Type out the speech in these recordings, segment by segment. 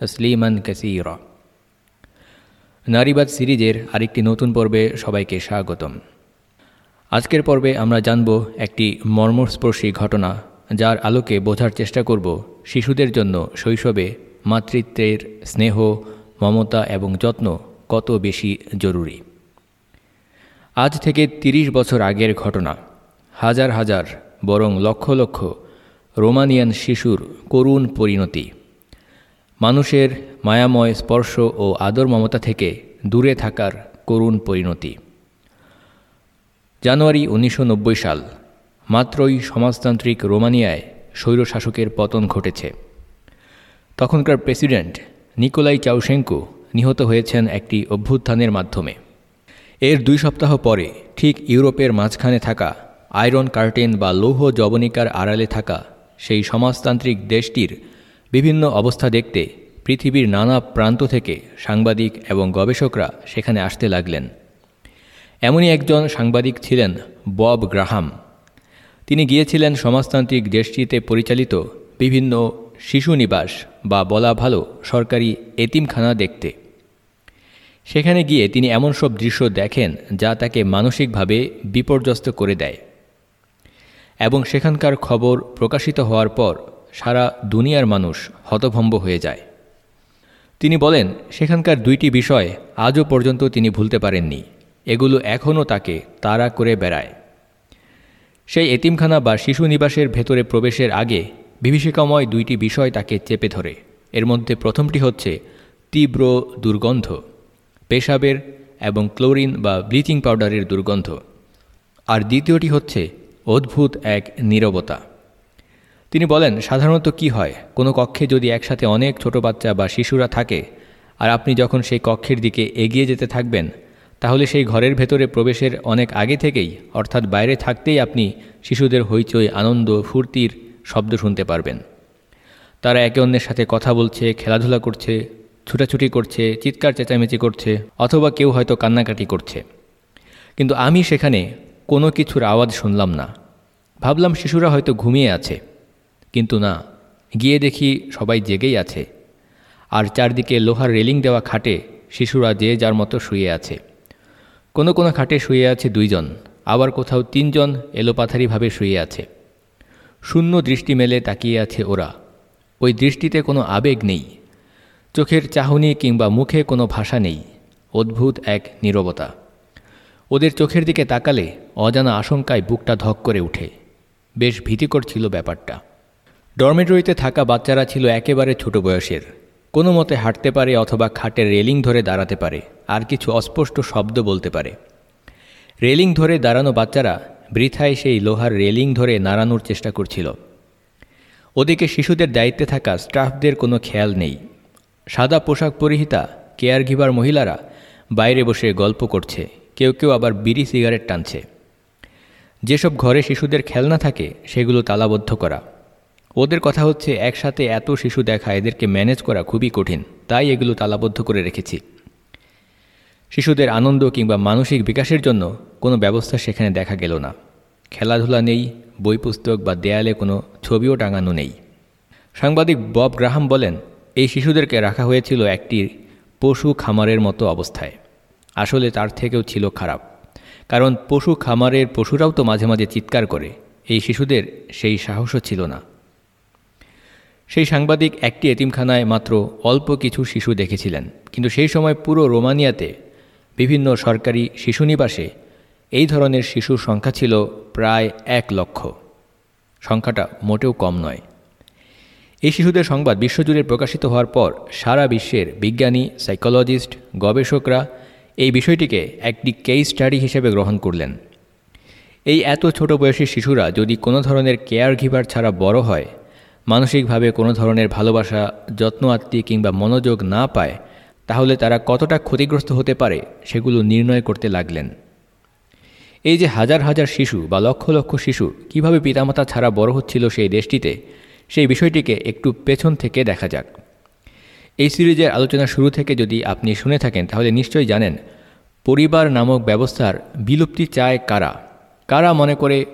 তসলিমান কাসিরা। নারীবাদ সিরিজের আরেকটি নতুন পর্বে সবাইকে স্বাগতম। আজকের পর্বে আমরা জানব একটি মর্মস্পর্শী ঘটনা, যার আলোকে বোঝার চেষ্টা করব শিশুদের জন্য শৈশবে মাতৃত্বের স্নেহ, মমতা এবং যত্ন কত বেশি জরুরি। আজ থেকে ৩০ বছর আগের ঘটনা। হাজার হাজার, বরং লক্ষ লক্ষ রোমানিয়ান শিশুর করুণ পরিণতি। মানুষের মায়াময় স্পর্শ ও আদর মমতা থেকে দূরে থাকার করুণ পরিণতি। জানুয়ারি উনিশশো নব্বই সাল, মাত্রই সমাজতান্ত্রিক রোমানিয়ায় স্বৈরশাসকের পতন ঘটেছে। তখনকার প্রেসিডেন্ট নিকোলাই চাউশেঙ্কো নিহত হয়েছেন একটি অভ্যুত্থানের মাধ্যমে। এর দুই সপ্তাহ পরে ঠিক ইউরোপের মাঝখানে থাকা আয়রন কার্টেন বা লৌহ জবনিকার আড়ালে থাকা সেই সমাজতান্ত্রিক দেশটির বিভিন্ন অবস্থা দেখতে পৃথিবীর নানা প্রান্ত থেকে সাংবাদিক এবং গবেষকরা সেখানে আসতে লাগলেন। এমনই একজন সাংবাদিক ছিলেন বব গ্রাহাম। তিনি গিয়েছিলেন সমাজতান্ত্রিক দেশটিতে পরিচালিত বিভিন্ন শিশু নিবাস বা বলা ভালো সরকারি এতিমখানা দেখতে। সেখানে গিয়ে তিনি এমন সব দৃশ্য দেখেন যা তাকে মানসিকভাবে বিপর্যস্ত করে দেয়। এবং সেখানকার খবর প্রকাশিত হওয়ার পর সারা দুনিয়ার মানুষ হতভম্ব হয়ে যায়। তিনি বলেন, সেখানকার দুইটি বিষয় আজও পর্যন্ত তিনি ভুলতে পারেননি। এগুলো এখনও তাকে তাড়া করে বেড়ায়। সেই এতিমখানা বা শিশু নিবাসের ভেতরে প্রবেশের আগে বিভীষিকাময় দুইটি বিষয় তাকে চেপে ধরে। এর মধ্যে প্রথমটি হচ্ছে তীব্র দুর্গন্ধ, পেশাবের এবং ক্লোরিন বা ব্লিচিং পাউডারের দুর্গন্ধ। আর দ্বিতীয়টি হচ্ছে অদ্ভুত এক নীরবতা। তিনি বলেন, সাধারণত কি হয়? কোনো কক্ষে যদি একসাথে অনেক ছোট বাচ্চা বা শিশুরা থাকে, আর আপনি যখন সেই কক্ষের দিকে এগিয়ে যেতে থাকবেন, তাহলে সেই ঘরের ভেতরে প্রবেশের অনেক আগে থেকেই, অর্থাৎ বাইরে থাকতেই আপনি শিশুদের হইচই, আনন্দ, ফুর্তির শব্দ শুনতে পারবেন। তারা একে অন্যের সাথে কথা বলছে, খেলাধুলা করছে, ছুটাছুটি করছে, চিৎকার চেঁচামেচি করছে, অথবা কেউ হয়তো কান্নাকাটি করছে। কিন্তু আমি সেখানে কোনো কিছুর আওয়াজ শুনলাম না। ভাবলাম শিশুরা হয়তো ঘুমিয়ে আছে। কিন্তু না, গিয়ে দেখি সবাই জেগেই আছে। আর চারদিকে লোহার রেলিং দেওয়া খাটে শিশুরা যে যার মতো শুয়ে আছে। কোনো কোনো খাটে শুয়ে আছে দুইজন, আবার কোথাও তিনজন এলোপাথারিভাবে শুয়ে আছে। শূন্য দৃষ্টি মেলে তাকিয়ে আছে ওরা। ওই দৃষ্টিতে কোনো আবেগ নেই। চোখের চাহনি কিংবা মুখে কোনো ভাষা নেই। অদ্ভুত এক নীরবতা। ওদের চোখের দিকে তাকালে অজানা আশঙ্কায় বুকটা ধক করে উঠে। বেশ ভীতিকর ছিল ব্যাপারটা। ডরমেটরিতে থাকা বাচ্চারা ছিল একেবারে ছোট বয়সের। কোনো মতে হাঁটতে পারে অথবা খাটের রেলিং ধরে দাঁড়াতে পারে, আর কিছু অস্পষ্ট শব্দ বলতে পারে। রেলিং ধরে দাঁড়ানো বাচ্চারা বৃথায় সেই লোহার রেলিং ধরে নাড়ানোর চেষ্টা করছিল। ওদিকে শিশুদের দায়িত্বে থাকা স্টাফদের কোনো খেয়াল নেই। সাদা পোশাক পরিহিতা কেয়ার ঘিবার মহিলারা বাইরে বসে গল্প করছে, কেউ কেউ আবার বিড়ি সিগারেট টানছে। যেসব ঘরে শিশুদের খেলনা থাকে, সেগুলো তালাবদ্ধ করা। ওদের কথা হচ্ছে, একসাথে এত শিশু দেখা এদেরকে ম্যানেজ করা খুবই কঠিন। তাই এগুলো তালাবদ্ধ করে রেখেছি। শিশুদের আনন্দ কিংবা মানসিক বিকাশের জন্য কোনো ব্যবস্থা সেখানে দেখা গেল না। খেলাধুলা নেই বই পুস্তক বা দেয়ালে কোনো ছবিও টাঙানো নেই। সাংবাদিক বব গ্রাহাম বলেন, এই শিশুদেরকে রাখা হয়েছিল একটি পশু খামারের মতো অবস্থায়। আসলে তার থেকেও ছিল খারাপ। কারণ পশু খামারের পশুরাও তো মাঝে মাঝে চিৎকার করে। এই শিশুদের সেই সাহসও ছিল না। সেই সাংবাদিক একটি এতিমখানায় মাত্র অল্প কিছু শিশু দেখেছিলেন। কিন্তু সেই সময় পুরো রোমানিয়াতে বিভিন্ন সরকারি শিশু নিবাসে এই ধরনের শিশুর সংখ্যা ছিল প্রায় এক লক্ষ। সংখ্যাটা মোটেও কম নয়। এই শিশুদের সংবাদ বিশ্বজুড়ে প্রকাশিত হওয়ার পর সারা বিশ্বের বিজ্ঞানী, সাইকোলজিস্ট, গবেষকরা এই বিষয়টিকে একটি কেস স্টাডি হিসেবে গ্রহণ করলেন। এই এত ছোট বয়সী শিশুরা যদি কোনো ধরনের কেয়ার ঘিভার ছাড়া বড় হয় মানসিকভাবে কোনো ধরনের ভালোবাসা, যত্ন আত্মী কিংবা মনোযোগ না পায়, তাহলে তারা কতটা ক্ষতিগ্রস্ত হতে পারে সেগুলো নির্ণয় করতে লাগলেন। এই যে হাজার হাজার শিশু বা লক্ষ লক্ষ শিশু কীভাবে পিতামাতা ছাড়া বড় হচ্ছিল সেই দেশটিতে, সেই বিষয়টিকে একটু পেছন থেকে দেখা যাক। এই সিরিজের আলোচনা শুরু থেকে যদি আপনি শুনে থাকেন, তাহলে নিশ্চয়ই জানেন, পরিবার নামক ব্যবস্থার বিলুপ্তি চায় কারা? কারা মনে করে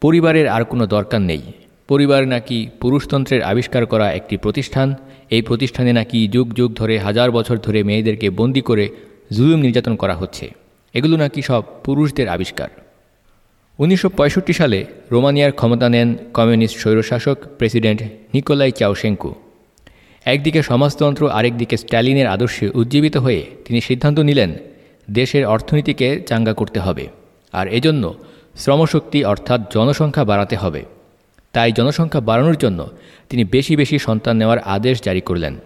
পরিবারের আর কোনো দরকার নেই? পরিবার নাকি পুরুষতন্ত্রের আবিষ্কার করা একটি প্রতিষ্ঠান, এই প্রতিষ্ঠানে নাকি যুগ যুগ ধরে, হাজার বছর ধরে মেয়েদেরকে বন্দি করে জুলুম নির্যাতন করা হচ্ছে। এগুলো নাকি সব পুরুষদের আবিষ্কার। উনিশশো পঁয়ষট্টি সালে রোমানিয়ার ক্ষমতা নেন কমিউনিস্ট স্বৈরশাসক প্রেসিডেন্ট নিকোলাই চাওশেঙ্কু। একদিকে সমাজতন্ত্র, আরেকদিকে স্ট্যালিনের আদর্শে উজ্জীবিত হয়ে তিনি সিদ্ধান্ত নিলেন, দেশের অর্থনীতিকে চাঙ্গা করতে হবে, আর এজন্য শ্রমশক্তি অর্থাৎ জনসংখ্যা বাড়াতে হবে। তাই জনসংখ্যা বাড়ানোর জন্য তিনি বেশি বেশি সন্তান নেওয়ার আদেশ জারি করলেন।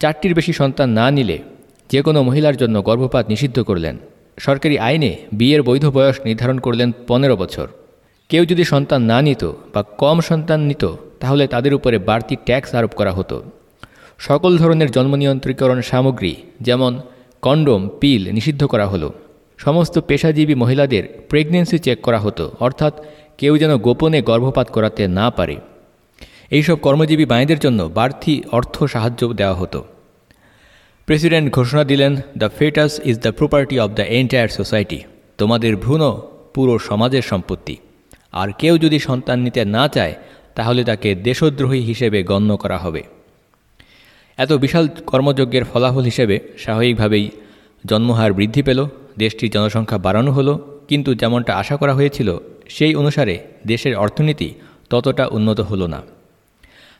চারটির বেশি সন্তান না নিলে যে কোনো মহিলার জন্য গর্ভপাত নিষিদ্ধ করলেন। সরকারি আইনে বিয়ের বৈধ বয়স নির্ধারণ করলেন পনেরো বছর। কেউ যদি সন্তান না নিত বা কম সন্তান নিত, তাহলে তাদের উপরে বাড়তি ট্যাক্স আরোপ করা হতো। সকল ধরনের জন্ম নিয়ন্ত্রীকরণ সামগ্রী যেমন কন্ডোম, পিল নিষিদ্ধ করা হলো। সমস্ত পেশাজীবী মহিলাদের প্রেগনেন্সি চেক করা হতো, অর্থাৎ কেউ যেন গোপনে গর্ভপাত করাতে না পারে। এইসব কর্মজীবী মায়েদের জন্য বাড়তি অর্থ সাহায্য দেওয়া হতো। প্রেসিডেন্ট ঘোষণা দিলেন, the fetus is the property of the entire society. তোমাদের ভ্রূণ, পুরো সমাজের সম্পত্তি। আর কেউ যদি সন্তান নিতে না চায়, তাহলে তাকে দেশদ্রোহী হিসেবে গণ্য করা হবে। এত বিশাল কর্মযজ্ঞের ফলাফল হিসেবে স্বাভাবিকভাবেই জন্মহার বৃদ্ধি পেল, দেশটির জনসংখ্যা বাড়ানো হলো, কিন্তু যেমনটা আশা করা হয়েছিল সেই অনুসারে দেশের অর্থনীতি ততটা উন্নত হলো না।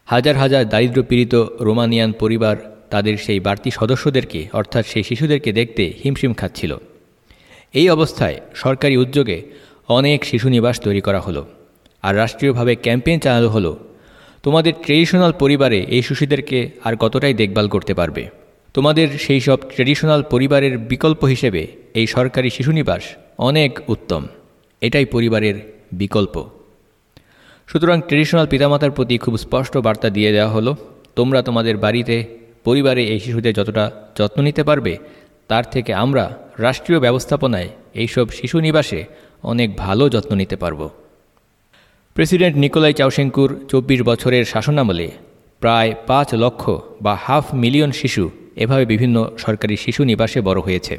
হাজার হাজার দারিদ্রপীড়িত রোমানিয়ান পরিবার তাদের সেই বাড়তি সদস্যদেরকে, অর্থাৎ সেই শিশুদেরকে দেখতে হিমশিম খাচ্ছিল। এই অবস্থায় সরকারি উদ্যোগে অনেক শিশু নিবাস তৈরি করা হলো আর রাষ্ট্রীয়ভাবে ক্যাম্পেইন চালানো হলো। তোমাদের ট্রেডিশনাল পরিবারে এই শিশুদেরকে আর কতটাই দেখভাল করতে পারবে? তোমাদের সেই সব ট্রেডিশনাল পরিবারের বিকল্প হিসেবে এই সরকারি শিশুনিবাস অনেক উত্তম। এটাই পরিবারের বিকল্প। সুতরাং ট্রেডিশনাল পিতামাতার প্রতি খুব স্পষ্ট বার্তা দিয়ে দেওয়া হলো, তোমরা তোমাদের বাড়িতে পরিবারে এই শিশুদের যতটা যত্ন নিতে পারবে, তার থেকে আমরা রাষ্ট্রীয় ব্যবস্থাপনায় এইসব শিশু নিবাসে অনেক ভালো যত্ন নিতে পারব। প্রেসিডেন্ট নিকোলাই চাউশেঙ্কুর চব্বিশ বছরের শাসনামলে প্রায় পাঁচ লক্ষ বা হাফ মিলিয়ন শিশু এভাবে বিভিন্ন সরকারি শিশু নিবাসে বড় হয়েছে।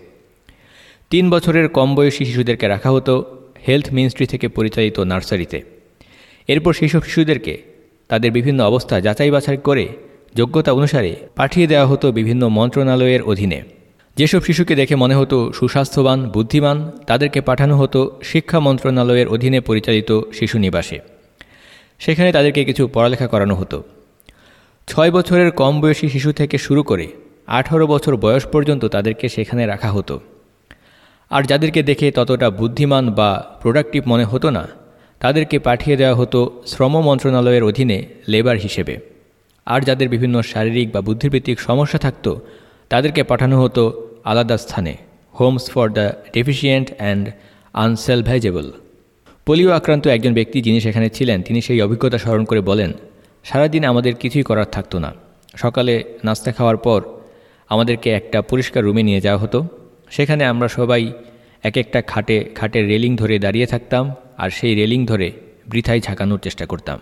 তিন বছরের কম বয়সী শিশুদেরকে রাখা হতো হেলথ মিনিস্ট্রি থেকে পরিচালিত নার্সারিতে। এরপর সেসব শিশুদেরকে তাদের বিভিন্ন অবস্থা যাচাই বাছাই করে যোগ্যতা অনুসারে পাঠিয়ে দেওয়া হতো বিভিন্ন মন্ত্রণালয়ের অধীনে। যেসব শিশুকে দেখে মনে হতো সুস্বাস্থ্যবান, বুদ্ধিমান, তাদেরকে পাঠানো হতো শিক্ষা মন্ত্রণালয়ের অধীনে পরিচালিত শিশু নিবাসে। সেখানে তাদেরকে কিছু পড়ালেখা করানো হতো। ছয় বছরের কম বয়সী শিশু থেকে শুরু করে আঠারো বছর বয়স পর্যন্ত তাদেরকে সেখানে রাখা হতো। আর যাদেরকে দেখে ততটা বুদ্ধিমান বা প্রোডাক্টিভ মনে হতো না, তাদেরকে পাঠিয়ে দেওয়া হতো শ্রম মন্ত্রণালয়ের অধীনে লেবার হিসেবে। আর যাদের বিভিন্ন শারীরিক বা বুদ্ধিবৃত্তিক সমস্যা থাকত, তাদেরকে পাঠানো হতো আলাদা স্থানে homes for the deficient and unsalvageable polio আক্রান্ত একজন ব্যক্তি যিনি সেখানে ছিলেন, তিনি সেই অভিজ্ঞতা স্মরণ করে বলেন, সারাদিন আমাদের কিছুই করার থাকতো না। সকালে নাস্তা খাওয়ার পর আমাদেরকে একটা পরিষ্কার রুমে নিয়ে যাওয়া হতো। সেখানে আমরা সবাই এক একটা খাটে, খাটের রেলিং ধরে দাঁড়িয়ে থাকতাম আর সেই রেলিং ধরে বৃথায় ঝাঁকানোর চেষ্টা করতাম।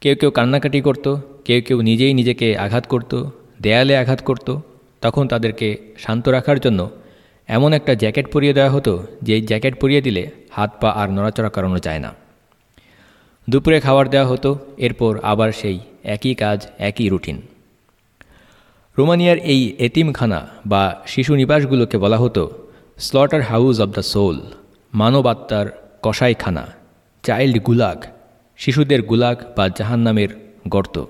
কেউ কেউ কান্নাকাটি করত, কেউ কেউ নিজেই নিজেকে আঘাত করত, দেয়ালে আঘাত করত। তখন তাদেরকে শান্ত রাখার জন্য এমন একটা জ্যাকেট পরিয়ে দেওয়া হতো, যে জ্যাকেট পরিয়ে দিলে হাত পা আর নড়াচড়া করানো যায় না। দুপুরে খাবার দেওয়া হতো, এরপর আবার সেই একই কাজ, একই রুটিন। রোমানিয়ার এই এতিমখানা বা শিশু নিবাসগুলোকে বলা হতো slaughter house of the soul মানবাত্মার কসাইখানা চাইল্ড গুলাগ শিশুদের গুলাগ বা জাহান নামের গর্ত।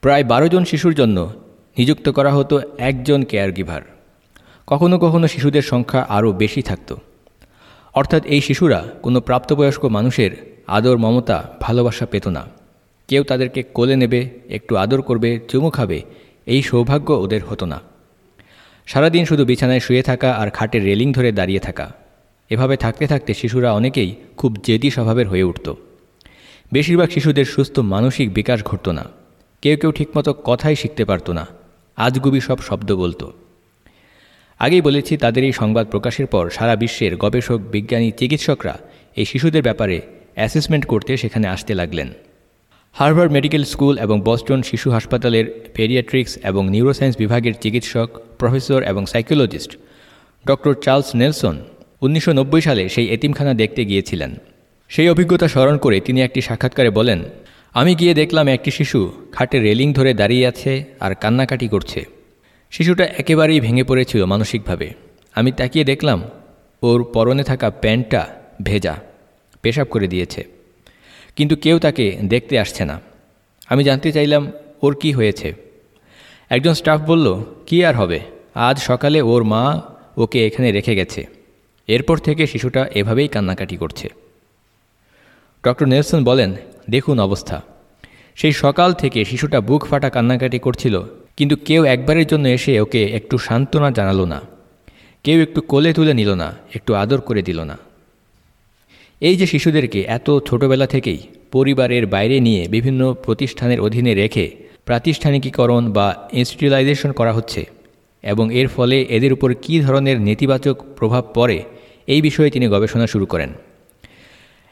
প্রায় বারো জন শিশুর জন্য নিযুক্ত করা হতো একজন কেয়ার গিভার কখনো কখনো শিশুদের সংখ্যা আরও বেশি থাকত। অর্থাৎ এই শিশুরা কোনো প্রাপ্তবয়স্ক মানুষের আদর, মমতা, ভালোবাসা পেত না। কেউ তাদেরকে কোলে নেবে, একটু আদর করবে, চুমু খাবে এই সৌভাগ্য ওদের হতো না। সারাদিন শুধু বিছানায় শুয়ে থাকা আর খাটের রেলিং ধরে দাঁড়িয়ে থাকা। এভাবে থাকতে থাকতে শিশুরা অনেকেই খুব জেদি স্বভাবের হয়ে উঠত। বেশিরভাগ শিশুদের সুস্থ মানসিক বিকাশ ঘটত না। কেউ কেউ ঠিকমতো কথাই শিখতে পারত না। আজগুবি সব শব্দ বলতো। আগেই বলেছি, তাদের এই সংবাদ প্রকাশের পর সারা বিশ্বের গবেষক, বিজ্ঞানী, চিকিৎসকরা এই শিশুদের ব্যাপারে অ্যাসেসমেন্ট করতে সেখানে আসতে লাগলেন। হার্ভার্ড মেডিকেল স্কুল এবং বস্টন শিশু হাসপাতালের পেরিয়াট্রিক্স এবং নিউরোসায়েন্স বিভাগের চিকিৎসক, প্রফেসর এবং সাইকোলজিস্ট ডক্টর চার্লস নেলসন উনিশশো নব্বই সালে সেই এতিমখানা দেখতে গিয়েছিলেন। সেই অভিজ্ঞতা স্মরণ করে তিনি একটি সাক্ষাৎকারে বলেন, আমি গিয়ে দেখলাম একটি শিশু খাটে রেলিং ধরে দাঁড়িয়ে আছে আর কান্নাকাটি করছে। শিশুটা একেবারেই ভেঙে পড়েছিল মানসিকভাবে। আমি তাকিয়ে দেখলাম, ওর পরনে থাকা প্যান্টটা ভেজা, পেশাব করে দিয়েছে। কিন্তু কেউ তাকে দেখতে আসছে না। আমি জানতে চাইলাম, ওর কি হয়েছে? একজন স্টাফ বলল, কি আর হবে? আজ সকালে ওর মা ওকে এখানে রেখে গেছে। এরপর থেকে শিশুটা এভাবেই কান্নাকাটি করছে। ডক্টর নেলসন বলেন, দেখুন অবস্থা। সেই সকাল থেকে শিশুটা বুক ফাটা কান্নাকাটি করছিল, কিন্তু কেউ একবারের জন্য এসে ওকে একটু সান্ত্বনা জানালো না। কেউ একটু কোলে তুলে নিল না, একটু আদর করে দিল না। এই যে শিশুদেরকে এত ছোটবেলা থেকেই পরিবারের বাইরে নিয়ে বিভিন্ন প্রতিষ্ঠানের অধীনে রেখে প্রাতিষ্ঠানিকীকরণ বা ইনস্টিটিউলাইজেশন করা হচ্ছে এবং এর ফলে এদের উপর কী ধরনের নেতিবাচক প্রভাব পড়ে এই বিষয়ে তিনি গবেষণা শুরু করেন।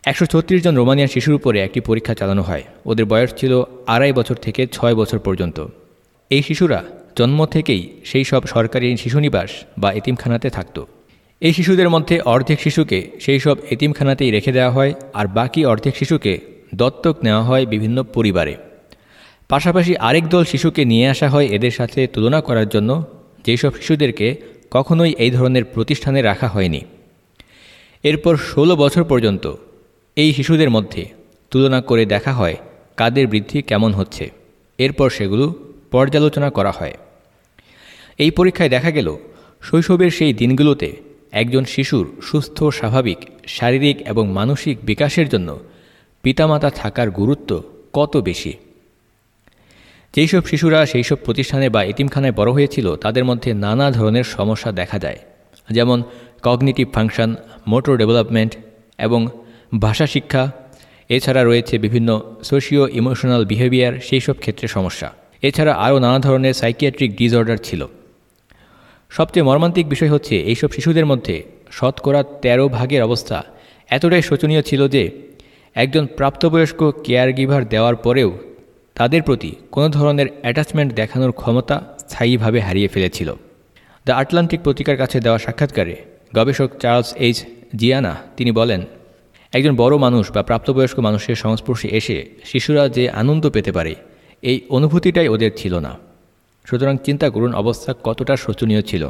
একশো ছত্রিশ জন রোমানিয়ান শিশুর উপরে একটি পরীক্ষা চালানো হয়। ওদের বয়স ছিল আড়াই বছর থেকে ছয় বছর পর্যন্ত। এই শিশুরা জন্ম থেকেই সেই সব সরকারি শিশুনিবাস বা এতিমখানাতে থাকত। এই শিশুদের মধ্যে অর্ধেক শিশুকে সেই সব এতিমখানাতেই রেখে দেওয়া হয়, আর বাকি অর্ধেক শিশুকে দত্তক নেওয়া হয় বিভিন্ন পরিবারে। পাশাপাশি আরেক দল শিশুকে নিয়ে আসা হয় এদের সাথে তুলনা করার জন্য, যেসব শিশুদেরকে কখনোই এই ধরনের প্রতিষ্ঠানে রাখা হয়নি। এরপর ষোলো বছর পর্যন্ত এই শিশুদের মধ্যে তুলনা করে দেখা হয় কাদের বৃদ্ধি কেমন হচ্ছে। এরপর সেগুলো পর্যালোচনা করা হয়। এই পরীক্ষায় দেখা গেল, শৈশবের সেই দিনগুলোতে একজন শিশুর সুস্থ, স্বাভাবিক, শারীরিক এবং মানসিক বিকাশের জন্য পিতামাতা থাকার গুরুত্ব কত বেশি? যেসব শিশুরা সেই সব প্রতিষ্ঠানে বা এতিমখানায় বড় হয়েছিল, তাদের মধ্যে নানা ধরনের সমস্যা দেখা যায়, যেমন কগনিটিভ ফাংশন মোটর ডেভেলপমেন্ট এবং ভাষা শিক্ষা। এছাড়া রয়েছে বিভিন্ন সোশিও ইমোশনাল বিহেভিয়ার সেই সব ক্ষেত্রে সমস্যা। এছাড়া আরও নানা ধরনের সাইকিয়াট্রিক ডিসঅর্ডার ছিল। সবচেয়ে মর্মান্তিক বিষয় হচ্ছে এইসব শিশুদের মধ্যে শতকরা ১৩ ভাগের অবস্থা। এতটাই শোচনীয় ছিল যে একজন প্রাপ্তবয়স্ক কেয়ার গিভার দেওয়ার পরেও তাদের প্রতি কোনো ধরনের অ্যাটাচমেন্ট দেখানোর ক্ষমতা স্থায়ীভাবে হারিয়ে ফেলেছিল। দ্য আটলান্টিক পত্রিকার কাছে দেওয়া সাক্ষাৎকারে গবেষক চার্লস এইচ জিয়ানা তিনি বলেন, একজন বড় মানুষ বা প্রাপ্তবয়স্ক মানুষের সংস্পর্শে এসে শিশুরা যে আনন্দ পেতে পারে, এই অনুভূতিটাই ওদের ছিল না। সুতরাং চিন্তা করুন, অবস্থা কতটা শোচনীয় ছিল।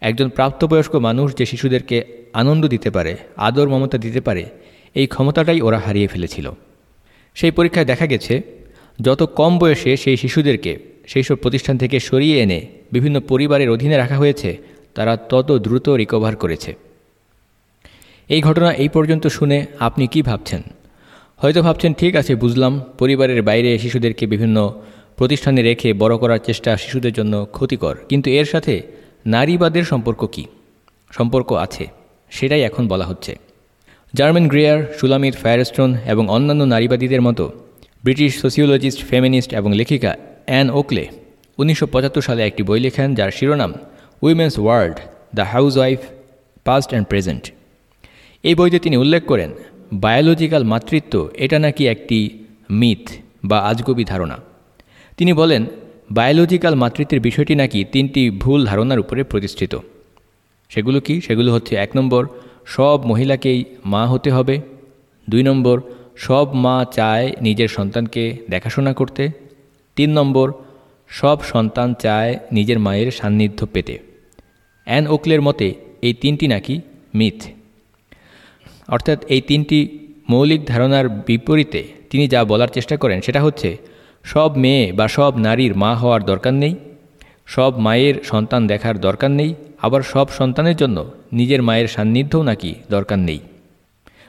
একজন প্রাপ্তবয়স্ক মানুষ যে শিশুদেরকে আনন্দ দিতে পারে, আদর মমতা দিতে পারে, এই ক্ষমতাটাই ওরা হারিয়ে ফেলেছিল। সেই পরীক্ষায় দেখা গেছে, যত কম বয়সে সেই শিশুদেরকে সেই সব প্রতিষ্ঠান থেকে সরিয়ে এনে বিভিন্ন পরিবারের অধীনে রাখা হয়েছে, তারা তত দ্রুত রিকভার করেছে। এই ঘটনা এই পর্যন্ত শুনে আপনি কি ভাবছেন? হয়তো ভাবছেন, ঠিক আছে, বুঝলাম, পরিবারের বাইরে শিশুদেরকে বিভিন্ন প্রতিষ্ঠানে রেখে বড় করার চেষ্টা শিশুদের জন্য ক্ষতিকর। কিন্তু এর সাথে নারীবাদের সম্পর্ক কি? সম্পর্ক আছে, সেটাই এখন বলা হচ্ছে। জার্মান গ্রেয়ার সুলামিত ফায়ারস্টোন এবং অন্যান্য নারীবাদীদের মতো ব্রিটিশ সোসিওলজিস্ট, ফেমিনিস্ট এবং লেখিকা অ্যান ওকলে উনিশশো পঁচাত্তর সালে একটি বই লেখেন যার শিরোনাম women's world, the housewife past and present এই বইতে তিনি উল্লেখ করেন, বায়োলজিক্যাল মাতৃত্ব, এটা নাকি একটি মিথ বা আজগবি ধারণা? তিনি বলেন, বায়োলজিক্যাল মাতৃত্বের বিষয়টি নাকি তিনটি ভুল ধারণার উপরে প্রতিষ্ঠিত। সেগুলো কি? সেগুলো হচ্ছে, এক নম্বর, সব মহিলাকেই মা হতে হবে। দুই নম্বর, সব মা চায় নিজের সন্তানকে দেখাশোনা করতে। তিন নম্বর, সব সন্তান চায় নিজের মায়ের সান্নিধ্য পেতে। অ্যান ওকলের মতে, এই তিনটি নাকি মিথ। অর্থাৎ এই তিনটি মৌলিক ধারণার বিপরীতে তিনি যা বলার চেষ্টা করেন, সেটা হচ্ছে সব মেয়ে বা সব নারীর মা হওয়ার দরকার নেই, সব মায়ের সন্তান দেখার দরকার নেই, আবার সব সন্তানের জন্য নিজের মায়ের সান্নিধ্যও নাকি দরকার নেই।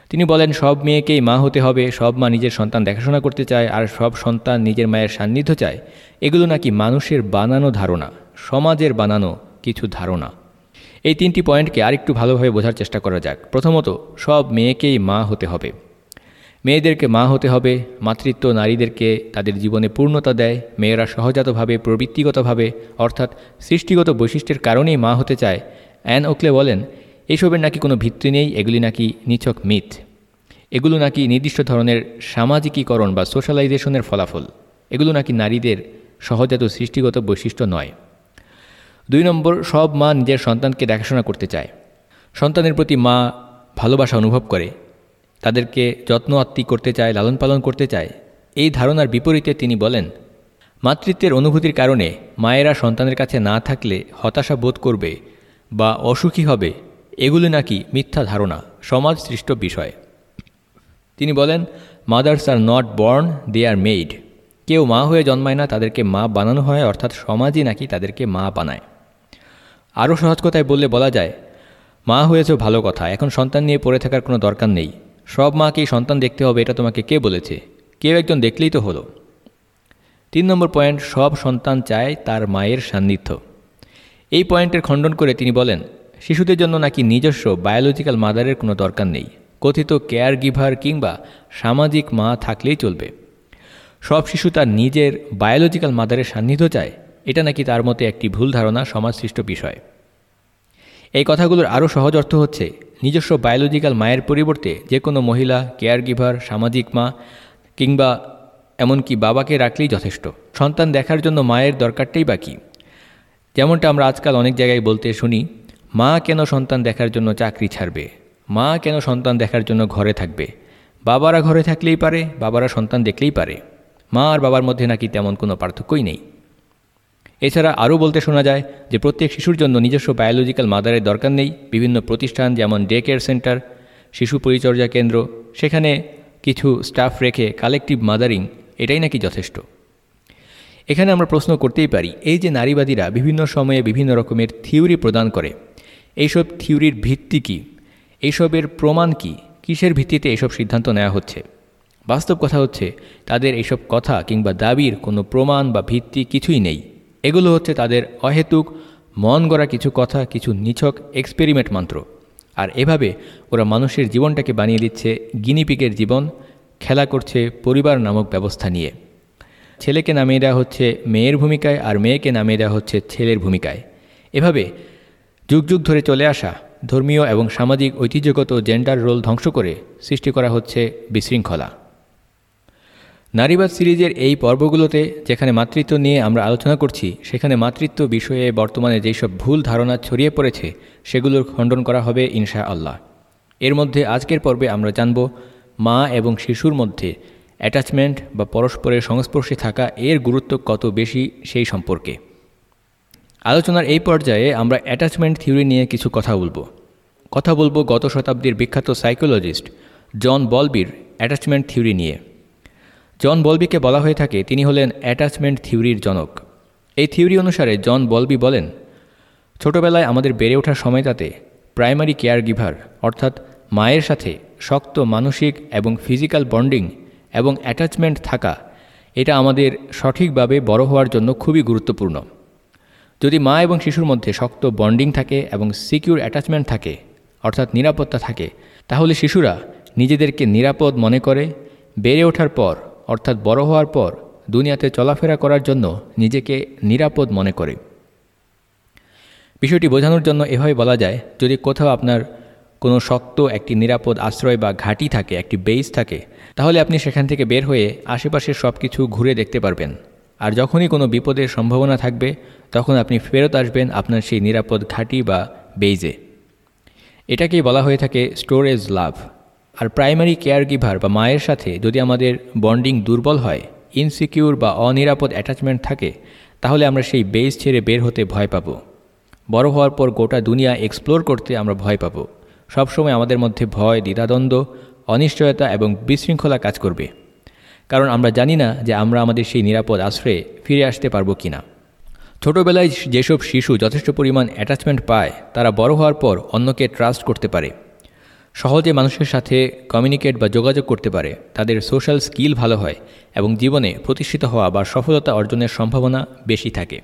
তিনি বলেন, সব মেয়েকেই মা হতে হবে, সব মা নিজের সন্তান দেখাশোনা করতে চায়, আর সব সন্তান নিজের মায়ের সান্নিধ্য চায়। এগুলো নাকি মানুষের বানানো ধারণা, সমাজের বানানো কিছু ধারণা। এই তিনটি পয়েন্টকে আরেকটু ভালোভাবে বোঝার চেষ্টা করা যাক। প্রথমত, সব মেয়েকেই মা হতে হবে। মেয়েদেরকে মা হতে হবে, মাতৃত্ব নারীদেরকে তাদের জীবনে পূর্ণতা দেয়, মেয়েরা সহজাতভাবে, প্রবৃত্তিগতভাবে, অর্থাৎ সৃষ্টিগত বৈশিষ্ট্যের কারণেই মা হতে চায়। অ্যান ওকলে বলেন এইসবের নাকি কোনো ভিত্তি নেই, এগুলি নাকি নিছক মিথ। এগুলো নাকি নির্দিষ্ট ধরনের সামাজিকীকরণ বা সোশ্যালাইজেশনের ফলাফল। এগুলো নাকি নারীদের সহজাত সৃষ্টিগত বৈশিষ্ট্য নয়। দুই নম্বর, সব মা নিজের সন্তানকে দেখাশোনা করতে চায়। সন্তানের প্রতি মা ভালোবাসা অনুভব করে। তাদেরকে যত্ন আত্মি করতে চায়, লালন পালন করতে চায়। এই ধারণার বিপরীতে তিনি বলেন, মাতৃত্বের অনুভূতির কারণে মায়েরা সন্তানের কাছে না থাকলে হতাশা বোধ করবে বা অসুখী হবে, এগুলি নাকি মিথ্যা ধারণা, সমাজ সৃষ্ট বিষয়। তিনি বলেন mothers are not born they are made কেউ মা হয়ে জন্মায় না, তাদেরকে মা বানানো হয়, অর্থাৎ সমাজই নাকি তাদেরকে মা বানায়। আরও সহজ কথায় বললে বলা যায়, মা হয়েছে ভালো কথা, এখন সন্তান নিয়ে পড়ে থাকার কোনো দরকার নেই। সব মাকেই সন্তান দেখতে হবে, এটা তোমাকে কে বলেছে? কেউ একজন দেখলেই তো হলো। তিন নম্বর পয়েন্ট, সব সন্তান চায় তার মায়ের সান্নিধ্য। এই পয়েন্টের খণ্ডন করে তিনি বলেন, শিশুদের জন্য নাকি নিজস্ব বায়োলজিক্যাল মাদারের কোনো দরকার নেই, কথিত কেয়ার গিভার কিংবা সামাজিক মা থাকলেই চলবে। সব শিশু তার নিজের বায়োলজিক্যাল মাদারের সান্নিধ্য চায়, এটা নাকি তার মতে একটি ভুল ধারণা সমাজসৃষ্ট বিষয়। এই কথাগুলোর আরও সহজ অর্থ হচ্ছে নিজস্ব বায়োলজিক্যাল মায়ের পরিবর্তে যে কোনো মহিলা কেয়ার গিভার সামাজিক মা কিংবা এমনকি বাবাকে রাখলেই যথেষ্ট। সন্তান দেখার জন্য মায়ের দরকারটাই বাকি। যেমনটা আমরা আজকাল অনেক জায়গায় বলতে শুনি, মা কেন সন্তান দেখার জন্য চাকরি ছাড়বে? মা কেন সন্তান দেখার জন্য ঘরে থাকবে? বাবারা ঘরে থাকলেই পারে, বাবারা সন্তান দেখলেই পারে। মা আর বাবার মধ্যে নাকি তেমন কোনো পার্থক্যই নেই। এছাড়া আরও বলতে শোনা যায় যে প্রত্যেক শিশুর জন্য নিজস্ব বায়োলজিক্যাল মাদারের দরকার নেই। বিভিন্ন প্রতিষ্ঠান যেমন ডে কেয়ার সেন্টার শিশু পরিচর্যা কেন্দ্র, সেখানে কিছু স্টাফ রেখে কালেকটিভ মাদারিং এটাই নাকি যথেষ্ট? এখানে আমরা প্রশ্ন করতেই পারি, এই যে নারীবাদীরা বিভিন্ন সময়ে বিভিন্ন রকমের থিওরি প্রদান করে, এইসব থিওরির ভিত্তি কী? এইসবের প্রমাণ কি? কিসের ভিত্তিতে এসব সিদ্ধান্ত নেওয়া হচ্ছে? বাস্তব কথা হচ্ছে, তাদের এইসব কথা কিংবা দাবির কোনো প্রমাণ বা ভিত্তি কিছুই নেই। এগুলো হচ্ছে তাদের অহেতুক, মন গড়া কিছু কথা, কিছু নিছক এক্সপেরিমেন্ট মন্ত্র। আর এভাবে ওরা মানুষের জীবনটাকে বানিয়ে দিচ্ছে গিনিপিকের জীবন, খেলা করছে পরিবার নামক ব্যবস্থা নিয়ে। ছেলেকে নামিয়ে দেওয়া হচ্ছে মেয়ের ভূমিকায় আর মেয়েকে নামিয়ে দেওয়া হচ্ছে ছেলের ভূমিকায়। এভাবে যুগ যুগ ধরে চলে আসা ধর্মীয় এবং সামাজিক ঐতিহ্যগত জেন্ডার রোল ধ্বংস করে সৃষ্টি করা হচ্ছে বিশৃঙ্খলা। নারীবাদ সিরিজের এই পর্বগুলোতে যেখানে মাতৃত্ব নিয়ে আমরা আলোচনা করছি, সেখানে মাতৃত্ব বিষয়ে বর্তমানে যেসব ভুল ধারণা ছড়িয়ে পড়েছে, সেগুলোর খণ্ডন করা হবে ইনশা আল্লাহ এর মধ্যে আজকের পর্বে আমরা জানব মা এবং শিশুর মধ্যে অ্যাটাচমেন্ট বা পরস্পরের সংস্পর্শে থাকা এর গুরুত্ব কত বেশি সেই সম্পর্কে। আলোচনার এই পর্যায়ে আমরা অ্যাটাচমেন্ট থিওরি নিয়ে কিছু কথা বলব। কথা বলব গত শতাব্দীর বিখ্যাত সাইকোলজিস্ট জন বলবির অ্যাটাচমেন্ট থিওরি নিয়ে। জন বলবিকে বলা হয়ে থাকে, তিনি হলেন অ্যাটাচমেন্ট থিওরির জনক। এই থিওরি অনুসারে জন বলবি বলেন, ছোটবেলায় আমাদের বেড়ে ওঠার সময়টাতে প্রাইমারি কেয়ার গিভার অর্থাৎ মায়ের সাথে শক্ত মানসিক এবং ফিজিক্যাল বন্ডিং এবং অ্যাটাচমেন্ট থাকা, এটা আমাদের সঠিকভাবে বড় হওয়ার জন্য খুবই গুরুত্বপূর্ণ। যদি মা এবং শিশুর মধ্যে শক্ত বন্ডিং থাকে এবং সিকিউর অ্যাটাচমেন্ট থাকে, অর্থাৎ নিরাপত্তা থাকে, তাহলে শিশুরা নিজেদেরকে নিরাপদ মনে করে, বেড়ে ওঠার পর অর্থাৎ বড় হওয়ার পর দুনিয়াতে চলাফেরা করার জন্য নিজেকে নিরাপদ মনে করে। বিষয়টি বোঝানোর জন্য এভাবে বলা যায়, যদি কোথাও আপনার কোনো শক্ত একটি নিরাপদ আশ্রয় বা ঘাঁটি থাকে, একটি বেইস থাকে, তাহলে আপনি সেখান থেকে বের হয়ে আশেপাশের সব কিছু ঘুরে দেখতে পারবেন। আর যখনই কোনো বিপদের সম্ভাবনা থাকবে, তখন আপনি ফেরত আসবেন আপনার সেই নিরাপদ ঘাঁটি বা বেইজে। এটাকেই বলা হয়ে থাকে স্টোরেজ লাভ। আর প্রাইমারি কেয়ার গিভার বা মায়ের সাথে যদি আমাদের বন্ডিং দুর্বল হয়, ইনসিকিউর বা অনিরাপদ অ্যাটাচমেন্ট থাকে, তাহলে আমরা সেই বেস ছেড়ে বের হতে ভয় পাব। বড় হওয়ার পর গোটা দুনিয়া এক্সপ্লোর করতে আমরা ভয় পাব। সবসময় আমাদের মধ্যে ভয়, দ্বিধাদ্বন্দ্ব, অনিশ্চয়তা এবং বিশৃঙ্খলা কাজ করবে। কারণ আমরা জানি না যে আমরা আমাদের সেই নিরাপদ আশ্রয়ে ফিরে আসতে পারব কি না ছোটোবেলায় যেসব শিশু যথেষ্ট পরিমাণ অ্যাটাচমেন্ট পায়, তারা বড় হওয়ার পর অন্যকে ট্রাস্ট করতে পারে। সহজে মানুষের সাথে কমিউনিকেট বা যোগাযোগ করতে পারে। তাদের সোশ্যাল স্কিল ভালো হয় এবং জীবনে প্রতিষ্ঠিত হওয়া বা সফলতা অর্জনের সম্ভাবনা বেশি থাকে।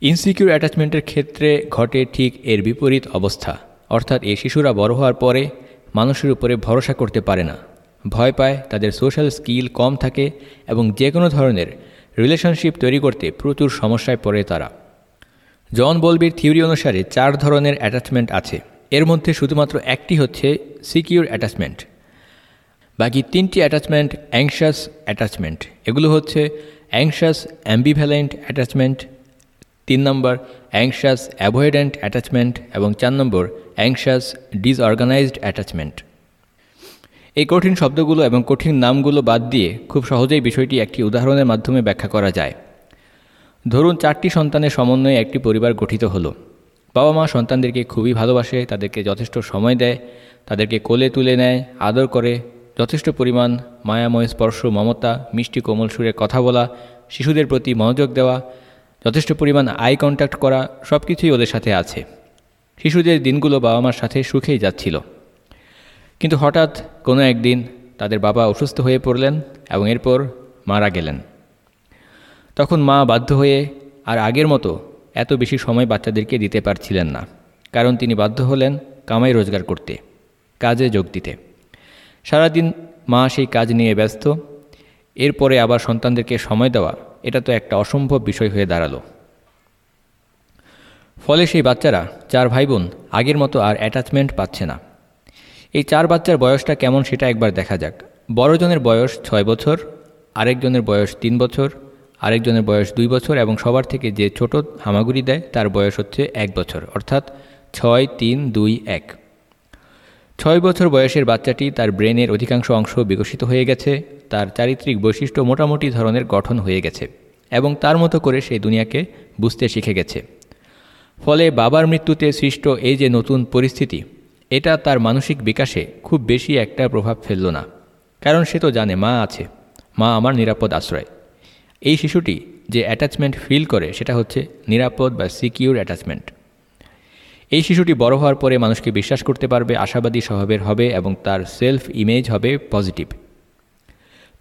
ইনসিকিউর অ্যাটাচমেন্টের ক্ষেত্রে ঘটে ঠিক এর বিপরীত অবস্থা। অর্থাৎ এই শিশুরা বড় হওয়ার পরে মানুষের উপরে ভরসা করতে পারে না। ভয় পায়, তাদের সোশ্যাল স্কিল কম থাকে এবং যে কোনো ধরনের রিলেশনশিপ তৈরি করতে প্রচুর সমস্যায় পড়ে তারা। জন বলবির থিওরি অনুসারে চার ধরনের অ্যাটাচমেন্ট আছে। এর মধ্যে শুধুমাত্র একটি হচ্ছে সিকিউর অ্যাটাচমেন্ট বাকি তিনটি অ্যাটাচমেন্ট অ্যাংশাস অ্যাটাচমেন্ট এগুলো হচ্ছে অ্যাংশাস অ্যাম্বিভ্যালেন্ট অ্যাটাচমেন্ট তিন নম্বর অ্যাংশাস অ্যাভয়েডেন্ট অ্যাটাচমেন্ট এবং চার নম্বর অ্যাংশাস ডিসঅর্গানাইজড অ্যাটাচমেন্ট এই কঠিন শব্দগুলো এবং কঠিন নামগুলো বাদ দিয়ে খুব সহজেই বিষয়টি একটি উদাহরণের মাধ্যমে ব্যাখ্যা করা যায়। ধরুন চারটি সন্তানের সমন্বয়ে একটি পরিবার গঠিত হলো। বাবা মা সন্তানদেরকে খুবই ভালোবাসে, তাদেরকে যথেষ্ট সময় দেয়, তাদেরকে কোলে তুলে নেয়, আদর করে, যথেষ্ট পরিমাণ মায়াময় স্পর্শ, মমতা, মিষ্টি কোমল সুরে কথা বলা, শিশুদের প্রতি মনোযোগ দেওয়া, যথেষ্ট পরিমাণ আই কন্ট্যাক্ট করা সব কিছুই ওদের সাথে আছে। শিশুদের দিনগুলো বাবা মার সাথে সুখেই যাচ্ছিল। কিন্তু হঠাৎ কোনো একদিন তাদের বাবা অসুস্থ হয়ে পড়লেন এবং এরপর মারা গেলেন। তখন মা বাধ্য হয়ে, আর আগের মতো এত বেশি সময় বাচ্চাদেরকে দিতে পারছিলেন না, কারণ তিনি বাধ্য হলেন কামাই রোজগার করতে, কাজে যোগ দিতে। সারাদিন মা সেই কাজ নিয়ে ব্যস্ত, এরপরে আবার সন্তানদেরকে সময় দেওয়া, এটা তো একটা অসম্ভব বিষয় হয়ে দাঁড়াল। ফলে সেই বাচ্চারা, চার ভাই বোন আগের মতো আর অ্যাটাচমেন্ট পাচ্ছে না। এই চার বাচ্চার বয়সটা কেমন সেটা একবার দেখা যাক। বড়জনের বয়স ছয় বছর, আরেকজনের বয়স তিন বছর আরেকজনের বয়স দুই বছর এবং সবার থেকে যে ছোট হামাগুড়ি দেয়, তার বয়স হচ্ছে এক বছর, অর্থাৎ ছয় তিন দুই এক। ছয় বছর বয়সের বাচ্চাটি তার ব্রেনের অধিকাংশ অংশ বিকশিত হয়ে গেছে, তার চারিত্রিক বৈশিষ্ট্য মোটামুটি ধরনের গঠন হয়ে গেছে, এবং তার মতো করে সেই দুনিয়াকে বুঝতে শিখে গেছে। ফলে বাবার মৃত্যুতে সৃষ্ট এই যে নতুন পরিস্থিতি, এটা তার মানসিক বিকাশে খুব বেশি একটা প্রভাব ফেলল না, কারণ সে তো জানে মা আছে, মা আমার নিরাপদ আশ্রয়। এই শিশুটি যে অ্যাটাচমেন্ট ফিল করে সেটা হচ্ছে নিরাপদ বা সিকিউর অ্যাটাচমেন্ট এই শিশুটি বড় হওয়ার পরে মানুষকে বিশ্বাস করতে পারবে, আশাবাদী স্বভাবের হবে এবং তার সেলফ ইমেজ হবে পজিটিভ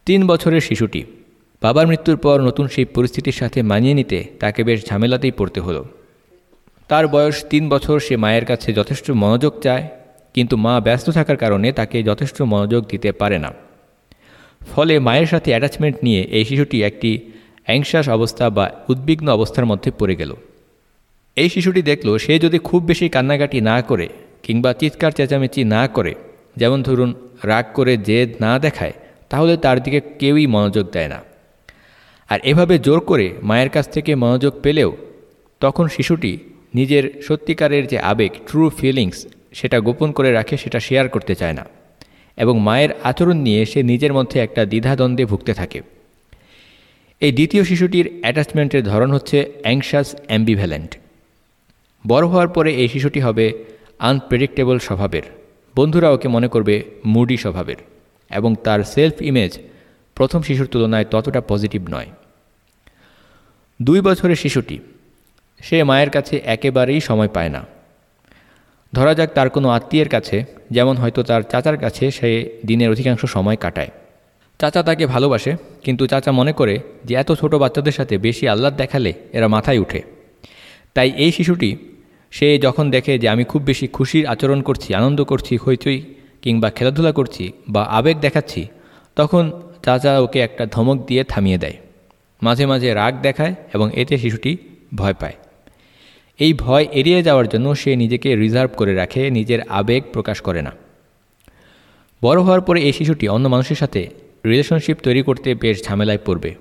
তিন বছরের শিশুটি বাবার মৃত্যুর পর নতুন সেই পরিস্থিতির সাথে মানিয়ে নিতে তাকে বেশ ঝামেলাতেই পড়তে হলো। তার বয়স তিন বছর, সে মায়ের কাছে যথেষ্ট মনোযোগ চায়, কিন্তু মা ব্যস্ত থাকার কারণে তাকে যথেষ্ট মনোযোগ দিতে পারে না। ফলে মায়ের সাথে অ্যাটাচমেন্ট নিয়ে এই শিশুটি একটি অ্যাংশাস অবস্থা বা উদ্বিগ্ন অবস্থার মধ্যে পড়ে গেল। এই শিশুটি দেখল সে যদি খুব বেশি কান্নাকাটি না করে কিংবা চিৎকার চেঁচামেচি না করে, যেমন ধরুন রাগ করে জেদ না দেখায়, তাহলে তার দিকে কেউই মনোযোগ দেয় না। আর এভাবে জোর করে মায়ের কাছ থেকে মনোযোগ পেলেও তখন শিশুটি নিজের সত্যিকারের যে আবেগ ট্রু ফিলিংস সেটা গোপন করে রাখে, সেটা শেয়ার করতে চায় না। এবং মায়ের আচরণ নিয়ে সে নিজের মধ্যে একটা দ্বিধাদ্বন্দ্বে ভুগতে থাকে। এই দ্বিতীয় শিশুটির অ্যাটাচমেন্টের ধরন হচ্ছে অ্যাংশাস অ্যাম্বিভ্যালেন্ট বড় হওয়ার পরে এই শিশুটি হবে আনপ্রেডিক্টেবল স্বভাবের। বন্ধুরা ওকে মনে করবে মুডি স্বভাবের এবং তার সেলফ ইমেজ প্রথম শিশুর তুলনায় ততটা পজিটিভ নয়। দুই বছরের শিশুটি, সে মায়ের কাছে একেবারেই সময় পায় না। ধরা যাক তার কোনো আত্মীয়ের কাছে, যেমন হয়তো তার চাচার কাছে সে দিনের অধিকাংশ সময় কাটায়। চাচা তাকে ভালোবাসে, কিন্তু চাচা মনে করে যে এত ছোট বাচ্চাদের সাথে বেশি আহ্লাদ দেখালে এরা মাথায় উঠে। তাই এই শিশুটি, সে যখন দেখে যে আমি খুব বেশি খুশির আচরণ করছি, আনন্দ করছি, হইচই কিংবা খেলাধুলা করছি বা আবেগ দেখাচ্ছি, তখন চাচা ওকে একটা ধমক দিয়ে থামিয়ে দেয়। মাঝে মাঝে রাগ দেখায় এবং এতে শিশুটি ভয় পায়। এই ভয় এড়িয়ে যাওয়ার জন্য সে নিজেকে রিজার্ভ করে রাখে, নিজের আবেগ প্রকাশ করে না। বড় হওয়ার পরে এই শিশুটি অন্য মানুষের সাথে রিলেশনশিপ তৈরি করতে বেশ ঝামেলায় পড়বে,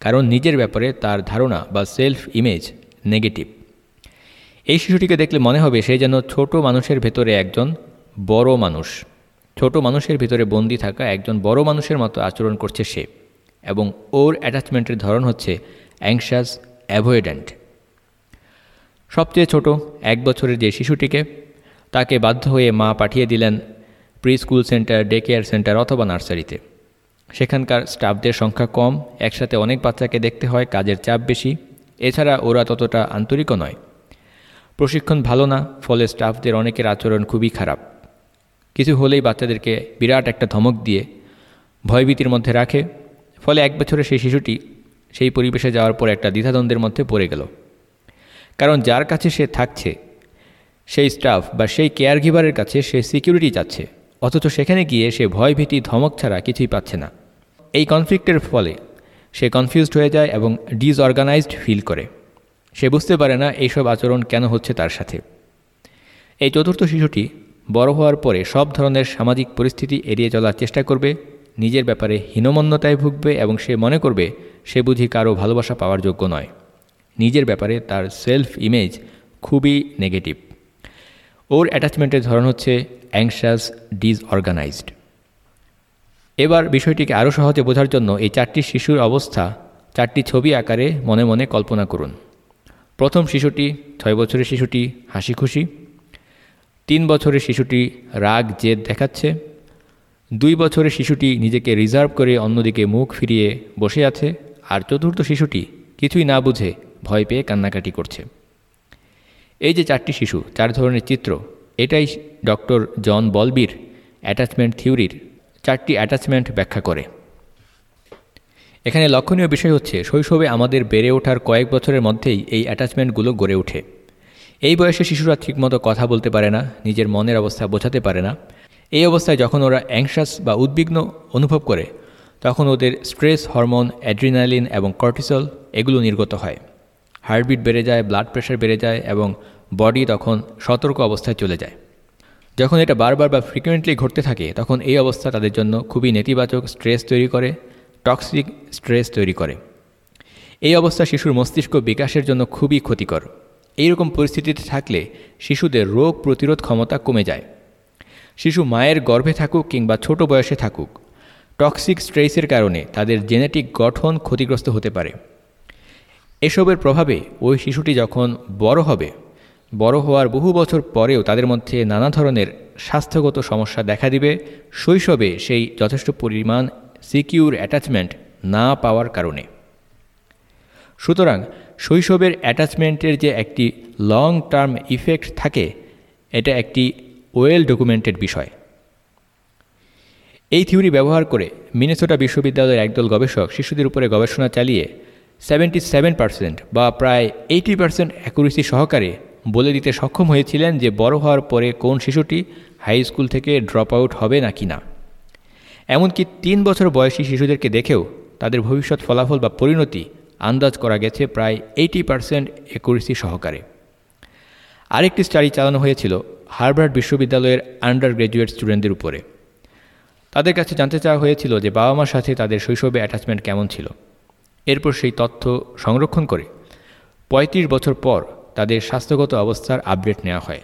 কারণ নিজের ব্যাপারে তার ধারণা বা সেলফ ইমেজ নেগেটিভ এই শিশুটিকে দেখলে মনে হবে সে যেন ছোট মানুষের ভেতরে একজন বড় মানুষ। ছোট মানুষের ভিতরে বন্দি থাকা একজন বড় মানুষের মতো আচরণ করছে সে এবং ওর অ্যাটাচমেন্টের ধরন হচ্ছে অ্যাংশাস অ্যাভয়েডেন্ট সবচেয়ে ছোট এক বছরের যে শিশুটিকে তাকে বাধ্য হয়ে মা পাঠিয়ে দিলেন preschool centre day care centre অথবা নার্সারিতে। সেখানকার স্টাফদের সংখ্যা কম, একসাথে অনেক বাচ্চাকে দেখতে হয়, কাজের চাপ বেশি। এছাড়া ওরা ততটা আন্তরিকও নয়। প্রশিক্ষণ ভালো না, ফলে স্টাফদের অনেকের আচরণ খুবই খারাপ। কিছু হলেই বাচ্চাদেরকে বিরাট একটা ধমক দিয়ে ভয়ভীতির মধ্যে রাখে, ফলে এক বছরে সেই শিশুটি সেই পরিবেশে যাওয়ার পর একটা দ্বিধাদ্বন্দ্বের মধ্যে পড়ে গেল। কারণ যার কাছে সে থাকছে, সেই স্টাফ বা সেই কেয়ার গিভারের কাছে সে সিকিউরিটি চাচ্ছে, অথচ সেখানে গিয়ে সে ভয় ভীতি, ধমক ছাড়া কিছুই পাচ্ছে না। এই কনফ্লিক্টের ফলে সে কনফিউজড হয়ে যায় এবং ডিসঅর্গানাইজড ফিল করে। সে বুঝতে পারে না এইসব আচরণ কেন হচ্ছে তার সাথে। এই চতুর্থ শিশুটি বড় হওয়ার পরে সব ধরনের সামাজিক পরিস্থিতি এড়িয়ে চলার চেষ্টা করবে, নিজের ব্যাপারে হীনমন্যতায় ভুগবে এবং সে মনে করবে সে বুঝি কারও ভালোবাসা পাওয়ার যোগ্য নয়। নিজের ব্যাপারে তার সেলফ ইমেজ খুবই নেগেটিভ ওর অ্যাটাচমেন্টের ধরন হচ্ছে অ্যাংশাস ডিসঅর্গানাইজড এবার বিষয়টিকে আরও সহজে বোঝার জন্য এই চারটি শিশুর অবস্থা, চারটি ছবি আকারে মনে মনে কল্পনা করুন। প্রথম শিশুটি ছয় বছরের শিশুটি হাসি খুশি। তিন বছরের শিশুটি রাগ, জেদ দেখাচ্ছে। দুই বছরের শিশুটি নিজেকে রিজার্ভ করে অন্যদিকে মুখ ফিরিয়ে বসে আছে। আর চতুর্থ শিশুটি কিছুই না বুঝে ভয় পেয়ে কান্নাকাটি করছে। এই যে চারটি শিশু, চার ধরনের চিত্র, এটাই ডক্টর জন বলবির অ্যাটাচমেন্ট থিওরির চারটি অ্যাটাচমেন্ট ব্যাখ্যা করে। এখানে লক্ষণীয় বিষয় হচ্ছে, শৈশবে আমাদের বেড়ে ওঠার কয়েক বছরের মধ্যেই এই অ্যাটাচমেন্টগুলো গড়ে ওঠে। এই বয়সে শিশুরা ঠিকমতো কথা বলতে পারে না, নিজের মনের অবস্থা বোঝাতে পারে না। এই অবস্থায় যখন ওরা অ্যাংশাস বা উদ্বিগ্ন অনুভব করে, তখন ওদের স্ট্রেস হরমোন অ্যাড্রিনালিন এবং কর্টিসল এগুলো নির্গত হয়। হার্টবিট বেড়ে যায় ব্লাড প্রেশার বেড়ে যায় এবং বডি তখন সতর্ক অবস্থায় চলে যায়। যখন এটা বারবার বা ফ্রিকুয়েন্টলি ঘটতে থাকে, তখন এই অবস্থা তাদের জন্য খুবই নেতিবাচক স্ট্রেস তৈরি করে টক্সিক স্ট্রেস তৈরি করে। এই অবস্থা শিশুর মস্তিষ্ক বিকাশের জন্য খুবই ক্ষতিকর। এইরকম পরিস্থিতিতে থাকলে শিশুদের রোগ প্রতিরোধ ক্ষমতা কমে যায়। শিশু মায়ের গর্ভে থাকুক কিংবা ছোট বয়সে থাকুক টক্সিক স্ট্রেসের কারণে তাদের জেনেটিক গঠন ক্ষতিগ্রস্ত হতে পারে। এসবের প্রভাবে ওই শিশুটি যখন বড় হবে, বড় হওয়ার বহু বছর পরেও তাদের মধ্যে নানা ধরনের স্বাস্থ্যগত সমস্যা দেখা দিবে। শৈশবে সেই যথেষ্ট পরিমাণ সিকিউর অ্যাটাচমেন্ট না পাওয়ার কারণে। সুতরাং শৈশবের অ্যাটাচমেন্টের যে একটি লং টার্ম ইফেক্ট থাকে, এটা একটি ওয়েল ডকুমেন্টেড বিষয়। এই থিওরি ব্যবহার করে মিনেসোটা বিশ্ববিদ্যালয়ের একদল গবেষক শিশুদের উপরে গবেষণা চালিয়ে সেভেন্টি সেভেন পার্সেন্ট বা প্রায় এইটি পার্সেন্ট অ্যাকুরেসি সহকারে বলে দিতে সক্ষম হয়েছিলেন যে বড় হওয়ার পরে কোন শিশুটি হাই স্কুল থেকে ড্রপ আউট হবে নাকি না এমনকি তিন বছর বয়সী শিশুদেরকে দেখেও তাদের ভবিষ্যৎ ফলাফল বা পরিণতি আন্দাজ করা গেছে প্রায় এইটি পার্সেন্ট একুরেসি সহকারে। আরেকটি স্টাডি চালানো হয়েছিল হার্ভার্ড বিশ্ববিদ্যালয়ের আন্ডার গ্র্যাজুয়েট স্টুডেন্টদের উপরে। তাদের কাছে জানতে চাওয়া হয়েছিল যে বাবা মার সাথে তাদের শৈশবে অ্যাটাচমেন্ট কেমন ছিল। এরপর সেই তথ্য সংরক্ষণ করে। ৩৫ বছর পর তাদের স্বাস্থ্যগত অবস্থার আপডেট নেওয়া হয়।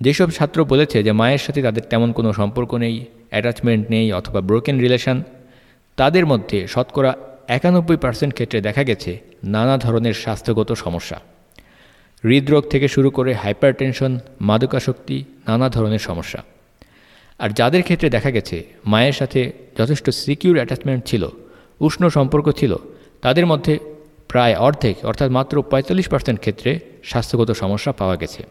যেসব ছাত্র বলেছে যে মায়ের সাথে তাদের তেমন কোনো সম্পর্ক নেই অ্যাটাচমেন্ট নেই অথবা ব্রোকেন রিলেশন তাদের মধ্যে শতকরা একানব্বই পার্সেন্ট ক্ষেত্রে দেখা গেছে নানা ধরনের স্বাস্থ্যগত সমস্যা। হৃদরোগ থেকে শুরু করে হাইপার টেনশন মাদকাশক্তি নানা ধরনের সমস্যা। আর যাদের ক্ষেত্রে দেখা গেছে মায়ের সাথে যথেষ্ট সিকিউর অ্যাটাচমেন্ট ছিল উষ্ণ সম্পর্ক ছিল। তাদের মধ্যে প্রায় অর্ধেক, অর্থাৎ মাত্র পঁয়তাল্লিশ পার্সেন্ট ক্ষেত্রে স্বাস্থ্যগত সমস্যা পাওয়া গেছে।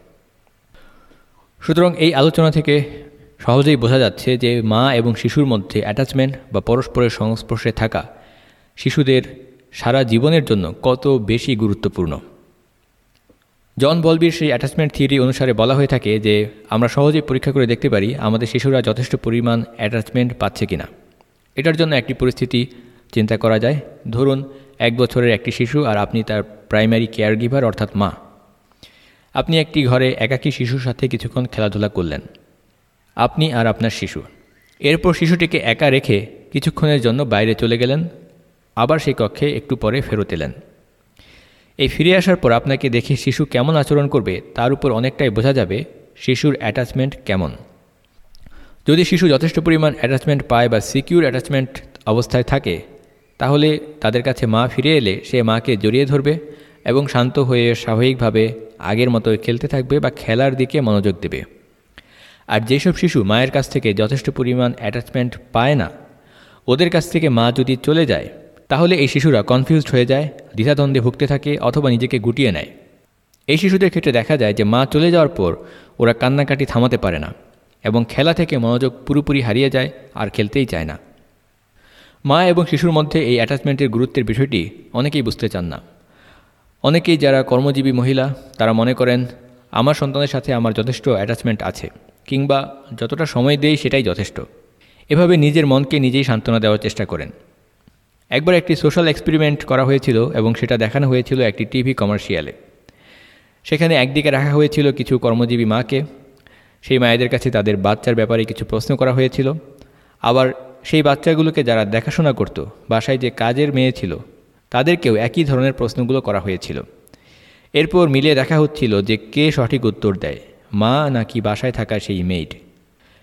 সুতরাং এই আলোচনা থেকে সহজেই বোঝা যাচ্ছে যে মা এবং শিশুর মধ্যে অ্যাটাচমেন্ট বা পরস্পরের সংস্পর্শে থাকা শিশুদের সারা জীবনের জন্য কত বেশি গুরুত্বপূর্ণ। জন বলবির সেই অ্যাটাচমেন্ট থিওরি অনুসারে বলা হয়ে থাকে যে, আমরা সহজেই পরীক্ষা করে দেখতে পারি আমাদের শিশুরা যথেষ্ট পরিমাণ অ্যাটাচমেন্ট পাচ্ছে কিনা। এটার জন্য একটি পরিস্থিতি চিন্তা করা যায়। ধরুন, এক বছরের একটি শিশু আর আপনি তার প্রাইমারি কেয়ার গিভার অর্থাৎ মা। আপনি একটি ঘরে একাকী শিশুর সাথে কিছুক্ষণ খেলাধুলা করলেন। আপনি আর আপনার শিশু। এরপর শিশুটিকে একা রেখে কিছুক্ষণের জন্য বাইরে চলে গেলেন। আবার সেই কক্ষে একটু পরে ফেরত এলেন। এই ফিরে আসার পর আপনাকে দেখে শিশু কেমন আচরণ করবে, তার উপর অনেকটাই বোঝা যাবে শিশুর অ্যাটাচমেন্ট কেমন। যদি শিশু যথেষ্ট পরিমাণ অ্যাটাচমেন্ট পায় বা সিকিউর অ্যাটাচমেন্ট অবস্থায় থাকে তাহলে তাদের কাছে মা ফিরে এলে সে মাকে জড়িয়ে ধরবে এবং শান্ত হয়ে স্বাভাবিকভাবে আগের মতো খেলতে থাকবে বা খেলার দিকে মনোযোগ দেবে। আর যেসব শিশু মায়ের কাছ থেকে যথেষ্ট পরিমাণ অ্যাটাচমেন্ট পায় না, ওদের কাছ থেকে মা যদি চলে যায়, তাহলে এই শিশুরা কনফিউজড হয়ে যায়, দ্বিধাদ্বন্দ্বে ভুগতে থাকে অথবা নিজেকে গুটিয়ে নেয়। এই শিশুদের ক্ষেত্রে দেখা যায় যে মা চলে যাওয়ার পর ওরা কান্নাকাটি থামাতে পারে না এবং খেলা থেকে মনোযোগ পুরোপুরি হারিয়ে যায় আর খেলতেই চায় না। মা এবং শিশুর মধ্যে এই অ্যাটাচমেন্টের গুরুত্বের বিষয়টি অনেকেই বুঝতে চান না। অনেকেই যারা কর্মজীবী মহিলা, তারা মনে করেন, আমার সন্তানের সাথে আমার যথেষ্ট অ্যাটাচমেন্ট আছে, কিংবা যতটা সময় দেই সেটাই যথেষ্ট। এভাবে নিজের মনকে নিজেই সান্ত্বনা দেওয়ার চেষ্টা করেন। একবার একটি সোশ্যাল এক্সপেরিমেন্ট করা হয়েছিল এবং সেটা দেখানো হয়েছিল একটি টিভি কমার্শিয়ালে সেখানে একদিকে রাখা হয়েছিল কিছু কর্মজীবী মাকে, সেই মায়েদের কাছে তাদের বাচ্চার ব্যাপারে কিছু প্রশ্ন করা হয়েছিল। আবার সেই বাচ্চাগুলোকে যারা দেখাশোনা করত, বাসায় যে কাজের মেয়ে ছিল, তাদেরকেও একই ধরনের প্রশ্নগুলো করা হয়েছিল। এরপর মিলে দেখা হচ্ছিল যে কে সঠিক উত্তর দেয়, মা নাকি বাসায় থাকা সেই মেয়েড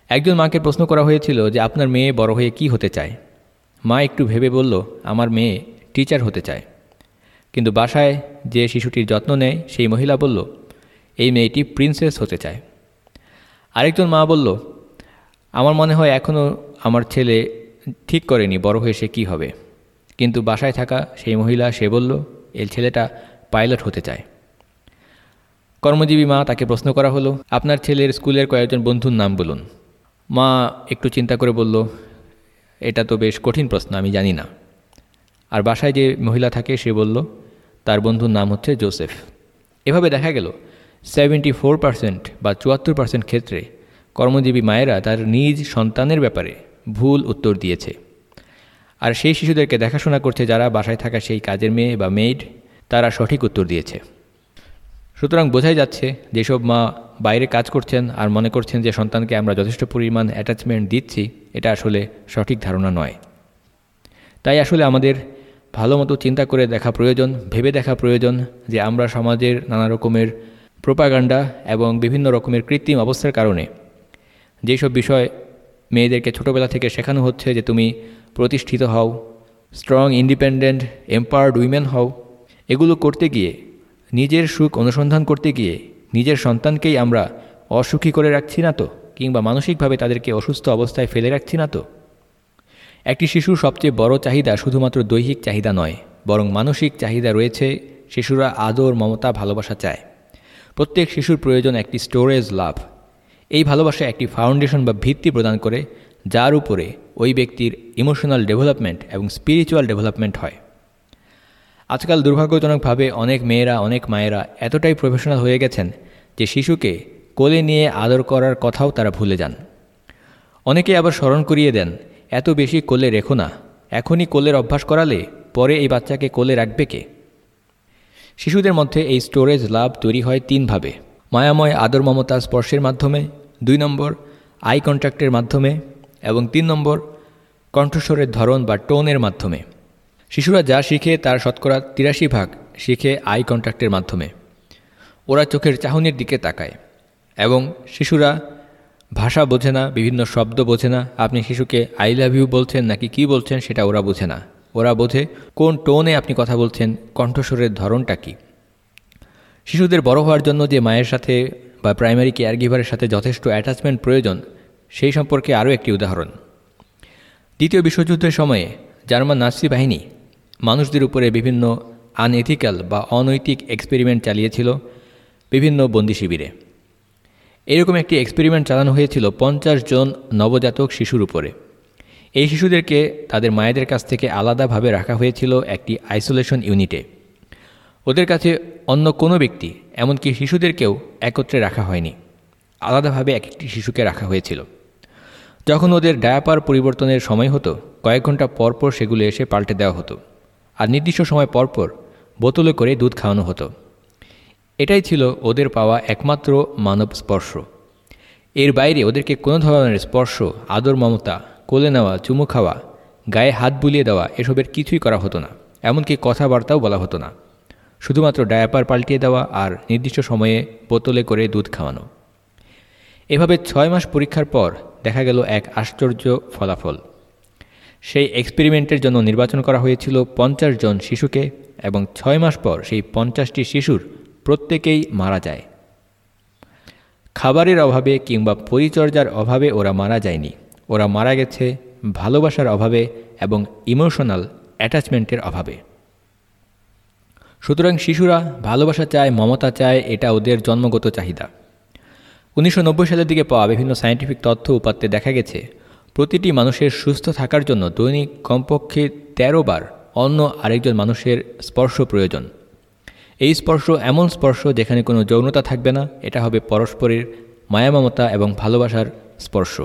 একজন মাকে প্রশ্ন করা হয়েছিল যে আপনার মেয়ে বড় হয়ে কি হতে চায়? মা একটু ভেবে বলল, আমার মেয়ে টিচার হতে চায়। কিন্তু বাসায় যে শিশুটির যত্ন নেয়, সেই মহিলা বলল, এই মেয়েটি প্রিন্সেস হতে চায়। আরেকজন মা বলল, আমার মনে হয় এখনও আমার ছেলে ঠিক করেনি, বড় হয়ে সে কী হবে? কিন্তু বাসায় থাকা সেই মহিলা, সে বলল এই ছেলেটা পাইলট হতে চায়। কর্মজীবী মা তাকে প্রশ্ন করা হলো, আপনার ছেলের স্কুলের কয়েকজন বন্ধুর নাম বলুন। মা একটু চিন্তা করে বলল, এটা তো বেশ কঠিন প্রশ্ন, আমি জানি না। আর বাসায় যে মহিলা থাকে, সে বলল, তার বন্ধুর নাম হচ্ছে জোসেফ। এভাবে দেখা গেল, সেভেন্টি ফোর পার্সেন্ট বা চুয়াত্তর পার্সেন্ট ক্ষেত্রে কর্মজীবী মায়েরা তার নিজ সন্তানের ব্যাপারে ভুল উত্তর দিয়েছে। আর সেই শিশুদেরকে দেখাশোনা করছে যারা বাসায় থাকা সেই কাজের মেয়ে বা মেইড তারা সঠিক উত্তর দিয়েছে। সুতরাং বোঝাই যাচ্ছে, যেসব মা বাইরে কাজ করছেন আর মনে করছেন যে সন্তানকে আমরা যথেষ্ট পরিমাণ অ্যাটাচমেন্ট দিচ্ছি, এটা আসলে সঠিক ধারণা নয়। তাই আসলে আমাদের ভালো মতো চিন্তা করে দেখা প্রয়োজন, ভেবে দেখা প্রয়োজন যে আমরা সমাজের নানা রকমের প্রোপাগান্ডা এবং বিভিন্ন রকমের কৃত্রিম অবস্থার কারণে যেসব বিষয় মেয়েদেরকে ছোটোবেলা থেকে শেখানো হচ্ছে যে তুমি প্রতিষ্ঠিত হও স্ট্রং ইন্ডিপেন্ডেন্ট এম্পায়ার্ড উইমেন হও। এগুলো করতে গিয়ে, নিজের সুখ অনুসন্ধান করতে গিয়ে, নিজের সন্তানকেই আমরা অসুখী করে রাখছি না তো? কিংবা মানসিকভাবে তাদেরকে অসুস্থ অবস্থায় ফেলে রাখছি না তো? একটি শিশুর সবচেয়ে বড় চাহিদা শুধুমাত্র দৈহিক চাহিদা নয়, বরং মানসিক চাহিদা রয়েছে, শিশুরা আদর, মমতা, ভালোবাসা চায়। প্রত্যেক শিশুর প্রয়োজন একটি স্টোরেজ লাভ এই ভালোবাসা একটি ফাউন্ডেশন বা ভিত্তি প্রদান করে, যার উপরে ওই ব্যক্তির ইমোশনাল ডেভেলপমেন্ট এবং স্পিরিচুয়াল ডেভেলপমেন্ট হয়। আজকাল দুর্ভাগ্যজনকভাবে অনেক মেয়েরা, অনেক মায়েরা এতটাই প্রফেশনাল হয়ে গেছেন যে শিশুকে কোলে নিয়ে আদর করার কথাও তারা ভুলে যান। অনেকে আবার স্মরণ করিয়ে দেন, এত বেশি কোলে রেখো না, এখনই কোলের অভ্যাস করালে পরে এই বাচ্চাকে কোলে রাখবে কে? শিশুদের মধ্যে এই স্টোরেজ লাভ তৈরি হয় তিনভাবে। মায়াময় আদর মমতা স্পর্শের মাধ্যমে দুই নম্বর, আই কন্ট্যাক্টের মাধ্যমে এবং তিন নম্বর, কণ্ঠস্বরের ধরন বা টোনের মাধ্যমে। শিশুরা যা শিখে তার শতকরা তিরাশি ভাগ শিখে আই কন্ট্যাক্টের মাধ্যমে। ওরা চোখের চাহনির দিকে তাকায় এবং শিশুরা ভাষা বোঝে না, বিভিন্ন শব্দ বোঝে না, আপনি শিশুকে আই লাভ ইউ বলছেন নাকি কি বলছেন সেটা ওরা বোঝে না। ওরা বোঝে কোন টোনে আপনি কথা বলছেন, কণ্ঠস্বরের ধরনটা কী। শিশুদের বড় হওয়ার জন্য যে মায়ের সাথে বা প্রাইমারি কেয়ার গিভারের সাথে যথেষ্ট অ্যাটাচমেন্ট প্রয়োজন, সেই সম্পর্কে আরও একটি উদাহরণ। দ্বিতীয় বিশ্বযুদ্ধের সময়ে জার্মান নাসি বাহিনী মানুষদের উপরে বিভিন্ন আনএথিক্যাল বা অনৈতিক এক্সপেরিমেন্ট চালিয়েছিল বিভিন্ন বন্দি শিবিরে। এরকম একটি এক্সপেরিমেন্ট চালানো হয়েছিল পঞ্চাশ জন নবজাতক শিশুর উপরে। এই শিশুদেরকে তাদের মায়েদের কাছ থেকে আলাদাভাবে রাখা হয়েছিল একটি আইসোলেশন ইউনিটে ওদের কাছে অন্য কোনো ব্যক্তি, এমনকি শিশুদেরকেও একত্রে রাখা হয়নি। আলাদাভাবে এক একটি শিশুকে রাখা হয়েছিল। যখন ওদের ডায়াপার পরিবর্তনের সময় হতো, কয়েক ঘণ্টা পরপর সেগুলো এসে পাল্টে দেওয়া হতো। আর নির্দিষ্ট সময় পরপর বোতলে করে দুধ খাওয়ানো হতো। এটাই ছিল ওদের পাওয়া একমাত্র মানব স্পর্শ। এর বাইরে ওদেরকে কোনো ধরনের স্পর্শ, আদর মমতা, কোলে নেওয়া, চুমু খাওয়া, গায়ে হাত বুলিয়ে দেওয়া, এসবের কিছুই করা হতো না। এমনকি কথাবার্তাও বলা হতো না। শুধুমাত্র ডায়াপার পাল্টিয়ে দেওয়া আর নির্দিষ্ট সময়ে বোতলে করে দুধ খাওয়ানো। এভাবে ছয় মাস পরীক্ষার পর দেখা গেল এক আশ্চর্য ফলাফল। সেই এক্সপেরিমেন্টের জন্য নির্বাচন করা হয়েছিল পঞ্চাশ জন শিশুকে এবং ছয় মাস পর সেই পঞ্চাশটি শিশুর প্রত্যেকেই মারা যায়। খাবারের অভাবে কিংবা পরিচর্যার অভাবে ওরা মারা যায়নি। ওরা মারা গেছে ভালোবাসার অভাবে এবং ইমোশনাল অ্যাটাচমেন্টের অভাবে। সুতরাং শিশুরা ভালোবাসা চায়, মমতা চায়, এটা ওদের জন্মগত চাহিদা। উনিশশো নব্বই সালের দিকে পাওয়া বিভিন্ন সায়েন্টিফিক তথ্য উপাত্তে দেখা গেছে, প্রতিটি মানুষের সুস্থ থাকার জন্য দৈনিক কমপক্ষে ১৩ বার অন্য আরেকজন মানুষের স্পর্শ প্রয়োজন। এই স্পর্শ এমন স্পর্শ যেখানে কোনো যৌনতা থাকবে না, এটা হবে পরস্পরের মায়ামমতা এবং ভালোবাসার স্পর্শ।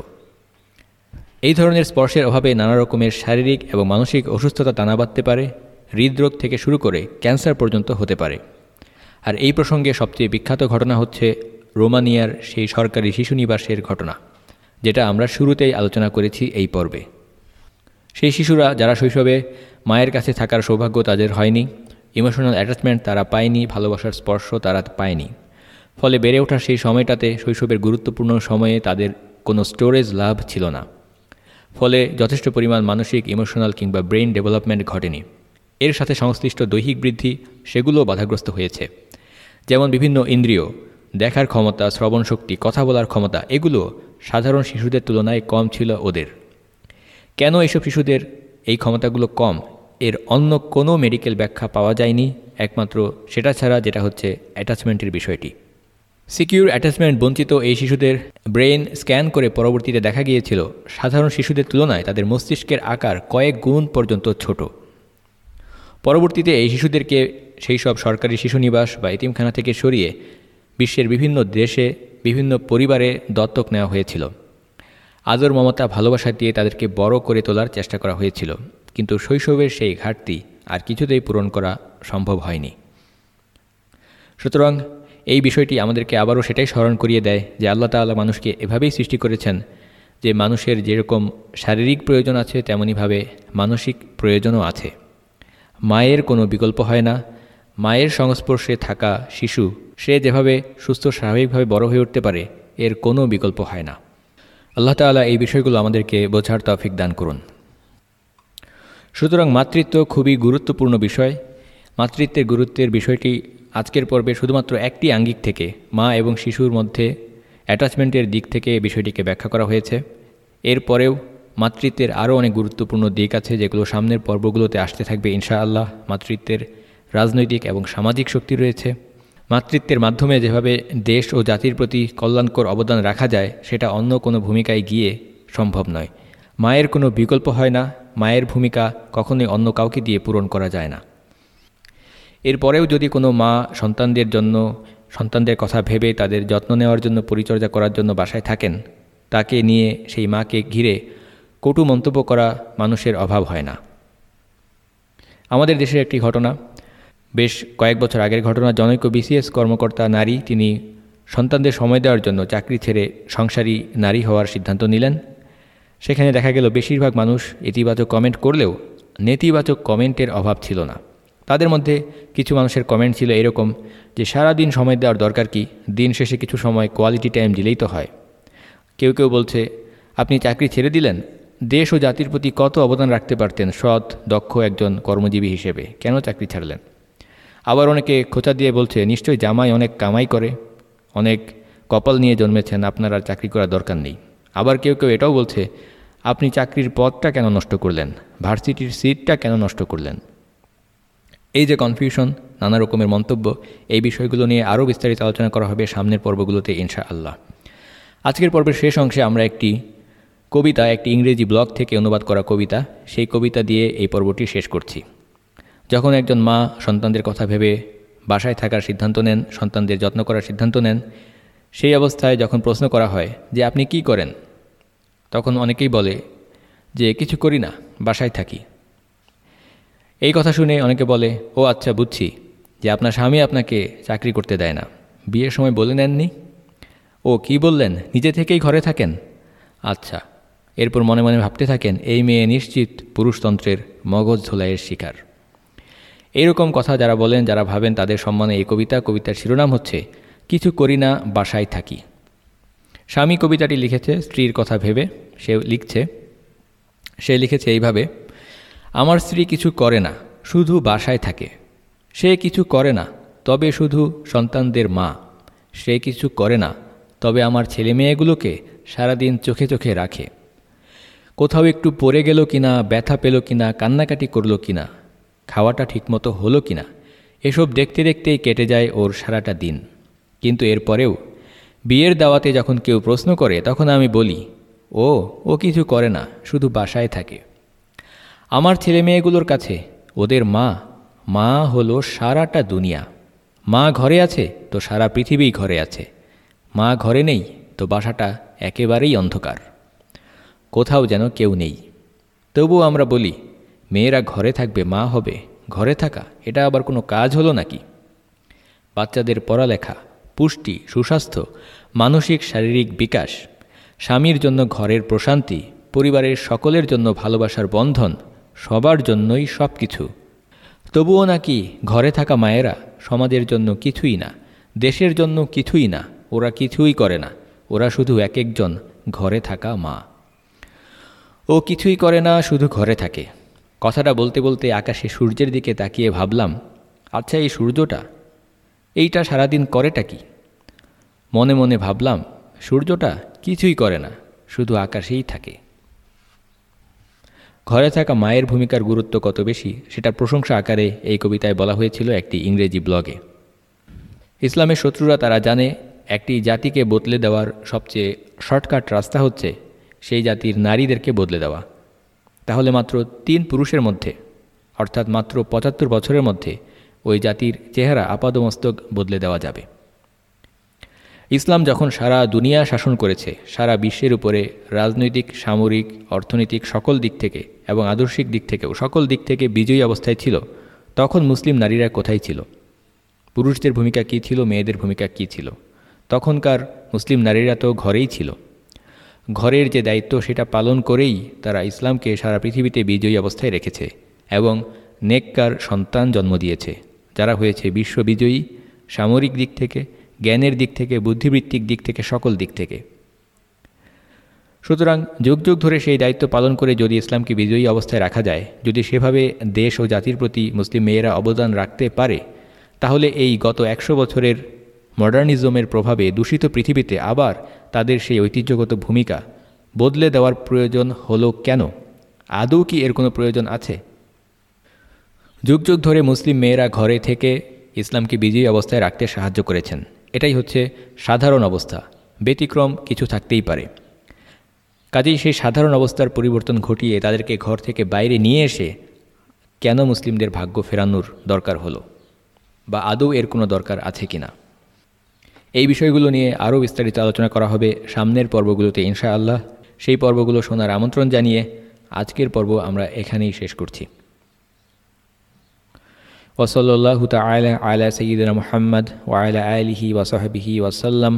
এই ধরনের স্পর্শের অভাবে নানা রকমের শারীরিক এবং মানসিক অসুস্থতা টানা পারে হৃদরোগ থেকে শুরু করে ক্যান্সার পর্যন্ত হতে পারে। আর এই প্রসঙ্গে সবচেয়ে বিখ্যাত ঘটনা হচ্ছে রোমানিয়ার সেই সরকারি শিশু নিবাসের ঘটনা, যেটা আমরা শুরুতেই আলোচনা করেছি এই পর্বে। সেই শিশুরা যারা শৈশবে মায়ের কাছে থাকার সৌভাগ্য তাদের হয়নি, ইমোশনাল অ্যাটাচমেন্ট তারা পায়নি, ভালোবাসার স্পর্শ তারা পায়নি। ফলে বেড়ে ওঠার সেই সময়টাতে শৈশবের গুরুত্বপূর্ণ সময়ে তাদের কোনো স্টোরেজ লাভ ছিল না। ফলে যথেষ্ট পরিমাণ মানসিক, ইমোশনাল কিংবা ব্রেইন ডেভেলপমেন্ট ঘটেনি। এর সাথে সংশ্লিষ্ট দৈহিক বৃদ্ধি সেগুলোও বাধাগ্রস্ত হয়েছে। যেমন বিভিন্ন ইন্দ্রিয়, দেখার ক্ষমতা, শ্রবণ শক্তি, কথা বলার ক্ষমতা, এগুলো সাধারণ শিশুদের তুলনায় কম ছিল ওদের। কেন এইসব শিশুদের এই ক্ষমতাগুলো কম? এর অন্য কোনো মেডিকেল ব্যাখ্যা পাওয়া যায়নি, একমাত্র সেটা ছাড়া যেটা হচ্ছে অ্যাটাচমেন্টের বিষয়টি। সিকিউর অ্যাটাচমেন্ট বঞ্চিত এই শিশুদের ব্রেন স্ক্যান করে পরবর্তীতে দেখা গিয়েছিল, সাধারণ শিশুদের তুলনায় তাদের মস্তিষ্কের আকার কয়েক গুণ পর্যন্ত ছোট। পরবর্তীতে এই শিশুদেরকে সেই সব সরকারি শিশু নিবাস বা এতিমখানা থেকে সরিয়ে বিশ্বের বিভিন্ন দেশে, বিভিন্ন পরিবারে দত্তক নেওয়া হয়েছিল। আদর, মমতা, ভালোবাসা দিয়ে তাদেরকে বড় করে তোলার চেষ্টা করা হয়েছিল। কিন্তু শৈশবের সেই ঘাটতি আর কিছুতেই পূরণ করা সম্ভব হয়নি। সুতরাং এই বিষয়টি আমাদেরকে আবারও সেটাই স্মরণ করিয়ে দেয় যে আল্লাহ তাল্লাহ মানুষকে এভাবেই সৃষ্টি করেছেন যে মানুষের যেরকম শারীরিক প্রয়োজন আছে তেমনইভাবে মানসিক প্রয়োজনও আছে। মায়ের কোনো বিকল্প হয় না। মায়ের সংস্পর্শে থাকা শিশু, সে যেভাবে সুস্থ স্বাভাবিকভাবে বড় হয়ে উঠতে পারে, এর কোনো বিকল্প হয় না। আল্লাহ তালা এই বিষয়গুলো আমাদেরকে বোঝার তফিক দান করুন। সুতরাং মাতৃত্ব খুবই গুরুত্বপূর্ণ বিষয়। মাতৃত্বের গুরুত্বের বিষয়টি আজকের পর্বে শুধুমাত্র একটি আঙ্গিক থেকে মা এবং শিশুর মধ্যে অ্যাটাচমেন্টের দিক থেকে বিষয়টিকে ব্যাখ্যা করা হয়েছে। এরপরেও মাতৃত্বের আরও অনেক গুরুত্বপূর্ণ দিক আছে যেগুলো সামনের পর্বগুলোতে আসতে থাকবে ইনশাআল্লাহ। মাতৃত্বের রাজনৈতিক এবং সামাজিক শক্তি রয়েছে। মাতৃত্বের মাধ্যমে যেভাবে দেশ ও জাতির প্রতি কল্যাণকর অবদান রাখা যায়, সেটা অন্য কোনো ভূমিকায় গিয়ে সম্ভব নয়। মায়ের কোনো বিকল্প হয় না, মায়ের ভূমিকা কখনোই অন্য কাউকে দিয়ে পূরণ করা যায় না। এরপরেও যদি কোনো মা সন্তানদের জন্য, সন্তানদের কথা ভেবে তাদের যত্ন নেওয়ার জন্য পরিচর্যা করার জন্য বাসায় থাকেন, তাকে নিয়ে সেই মাকে ঘিরে কটু মন্তব্য করা মানুষের অভাব হয় না। আমাদের দেশের একটি ঘটনা, বেশ কয়েক বছর আগের ঘটনা, জনৈক বিসিএস কর্মকর্তা নারী তিনি সন্তানদের সময় দেওয়ার জন্য চাকরি ছেড়ে সংসারী নারী হওয়ার সিদ্ধান্ত নিলেন। সেখানে দেখা গেল বেশিরভাগ মানুষ ইতিবাচক কমেন্ট করলেও নেতিবাচক কমেন্টের অভাব ছিল না। তাদের মধ্যে কিছু মানুষের কমেন্ট ছিল এরকম যে সারা দিন সময় দেওয়ার দরকার কি? দিন শেষে কিছু সময় কোয়ালিটি টাইম দিলেই তো হয়। কেউ কেউ বলছে, আপনি চাকরি ছেড়ে দিলেন? দেশ ও জাতির প্রতি কত অবদান রাখতে পারতেন সৎ, দক্ষ একজন কর্মজীবী হিসেবে? কেন চাকরি ছাড়লেন? আবার অনেকে খোঁচা দিয়ে বলছে, নিশ্চয়ই জামাই অনেক কামাই করে, অনেক কপাল নিয়ে জন্মেছেন, আপনার আর চাকরি করার দরকার নেই। আবার কেউ কেউ এটাও বলছে, আপনি চাকরির পথটা কেন নষ্ট করলেন? ভার্সিটির সিটটা কেন নষ্ট করলেন? এই যে কনফিউশন নানা রকমের মন্তব্য, এই বিষয়গুলো নিয়ে আরও বিস্তারিত আলোচনা করা হবে সামনের পর্বগুলোতে ইনশা আল্লাহ আজকের পর্বের শেষ অংশে আমরা একটি কবিতা একটি ইংরেজি ব্লগ থেকে অনুবাদ করা কবিতা। সেই কবিতা দিয়ে এই পর্বটি শেষ করছি। যখন একজন মা সন্তানদের কথা ভেবে বাসায় থাকার সিদ্ধান্ত নেন, সন্তানদের যত্ন করার সিদ্ধান্ত নেন, সেই অবস্থায় যখন প্রশ্ন করা হয় যে, আপনি কি করেন? তখন অনেকেই বলে যে, কিছু করি না, বাসায় থাকি। এই কথা শুনে অনেকে বলে, ও আচ্ছা বুঝছি যে, আপনার স্বামী আপনাকে চাকরি করতে দেয় না। বিয়ের সময় বলে নেননি? ও, কি বললেন? নিজে থেকেই ঘরে থাকেন? আচ্ছা এরপর মনে মনে ভাবতে থাকেন, এই মেয়ে নিশ্চিত পুরুষতন্ত্রের মগজ ঝোলাইয়ের শিকার। এইরকম কথা যারা বলেন, যারা ভাবেন তাদের সম্মানে এই কবিতা, কবিতার শিরোনাম হচ্ছে, কিছু করি না, বাসায় থাকি। স্বামী কবিতাটি লিখেছে, স্ত্রীর কথা ভেবে সে লিখছে, সে লিখেছে এইভাবে, আমার স্ত্রী কিছু করে না, শুধু বাসায় থাকে। সে কিছু করে না, তবে শুধু সন্তানদের মা। সে কিছু করে না, তবে আমার ছেলে মেয়েগুলোকে সারাদিন চোখে চোখে রাখে। কোথাও একটু পড়ে গেল কিনা, ব্যথা পেল কিনা, কান্নাকাটি করল কিনা, খাওয়াটা ঠিকমতো হলো কিনা, এসব দেখতে দেখতেই কেটে যায় ওর সারাটা দিন। কিন্তু এরপরেও বিয়ের দাওয়াতে যখন কেউ প্রশ্ন করে, তখন আমি বলি, ও ও কিছু করে না, শুধু বাসায় থাকে। আমার ছেলে মেয়েগুলোর কাছে, ওদের মা মা হলো সারাটা দুনিয়া। মা ঘরে আছে তো সারা পৃথিবী ঘরে আছে। মা ঘরে নেই তো বাসাটা একেবারেই অন্ধকার। কোথাও যেন কেউ নেই। তবুও আমরা বলি, মেয়েরা ঘরে থাকবে, মা হবে। ঘরে থাকা, এটা আবার কোনো কাজ হলো নাকি? বাচ্চাদের পড়ালেখা, পুষ্টি, সুস্বাস্থ্য, মানসিক, শারীরিক বিকাশ, স্বামীর জন্য ঘরের প্রশান্তি, পরিবারের সকলের জন্য ভালোবাসার বন্ধন, সবার জন্যই সব কিছু তবুও নাকি ঘরে থাকা মায়েরা সমাজের জন্য কিছুই না, দেশের জন্য কিছুই না, ওরা কিছুই করে না। ওরা শুধু এক একজন ঘরে থাকা মা। ও কিছুই করে না, শুধু ঘরে থাকে। কথাটা বলতে বলতে আকাশে সূর্যের দিকে তাকিয়ে ভাবলাম আচ্ছা এই সূর্যটা? এইটা সারাদিন করেটা কি? মনে মনে ভাবলাম, সূর্যটা কিছুই করে না, শুধু আকাশেই থাকে। ঘরে থাকা মায়ের ভূমিকার গুরুত্ব কত বেশি সেটা প্রশংসা আকারে এই কবিতায় বলা হয়েছিল একটি ইংরেজি ব্লগে। ইসলামের শত্রুরা তারা জানে, একটি জাতিকে বদলে দেওয়ার সবচেয়ে শর্টকাট রাস্তা হচ্ছে সেই জাতির নারীদেরকে বদলে দেওয়া। তাহলে মাত্র তিন পুরুষের মধ্যে, অর্থাৎ মাত্র পঁচাত্তর বছরের মধ্যে, ওই জাতির চেহারা আপাদমস্তক বদলে দেওয়া যাবে। ইসলাম যখন সারা দুনিয়া শাসন করেছে, সারা বিশ্বের উপরে রাজনৈতিক, সামরিক, অর্থনৈতিক সকল দিক থেকে এবং আদর্শিক দিক থেকেও সকল দিক থেকে বিজয়ী অবস্থায় ছিল, তখন মুসলিম নারীরা কোথায় ছিল? পুরুষদের ভূমিকা কী ছিল? মেয়েদের ভূমিকা কী ছিল? তখনকার মুসলিম নারীরা তো ঘরেই ছিল। ঘরের যে দায়িত্ব সেটা পালন করেই তারা ইসলামকে সারা পৃথিবীতে বিজয়ী অবস্থায় রেখেছে এবং নেককার সন্তান জন্ম দিয়েছে। যারা হয়েছে বিশ্ববিজয়ী, সামরিক দিক থেকে, জ্ঞানের দিক থেকে, বুদ্ধিবৃত্তিক দিক থেকে, সকল দিক থেকে। সুতরাং যুগ যুগ ধরে সেই দায়িত্ব পালন করে যদি ইসলামকে বিজয়ী অবস্থায় রাখা যায়, যদি সেভাবে দেশ ও জাতির প্রতি মুসলিম মেয়েরা অবদান রাখতে পারে, তাহলে এই গত একশো বছরের মডার্নিজমের প্রভাবে দূষিত পৃথিবীতে আবার তাদের সেই ঐতিহ্যগত ভূমিকা বদলে দেওয়ার প্রয়োজন হলো কেন? আদৌ কি এর কোনো প্রয়োজন আছে? যুগ যুগ ধরে মুসলিম মেয়েরা ঘরে থেকে ইসলামকে বিজয়ী অবস্থায় রাখতে সাহায্য করেছেন। এটাই হচ্ছে সাধারণ অবস্থা, ব্যতিক্রম কিছু থাকতেই পারে। কাজেই সেই সাধারণ অবস্থার পরিবর্তন ঘটিয়ে তাদেরকে ঘর থেকে বাইরে নিয়ে এসে কেন মুসলিমদের ভাগ্য ফেরানোর দরকার হলো? বা আদৌ এর কোনো দরকার আছে কি না এই বিষয়গুলো নিয়ে আরও বিস্তারিত আলোচনা করা হবে সামনের পর্বগুলোতে, ইনশাআল্লাহ। সেই পর্বগুলো শোনার আমন্ত্রণ জানিয়ে আজকের পর্ব আমরা এখানেই শেষ করছি। ওসল্লাহ তালা আলা সঈদিন মোহাম্মদ ওয়ালা আলিহি ওয়াসাহাবিহি ওয়াসাল্লাম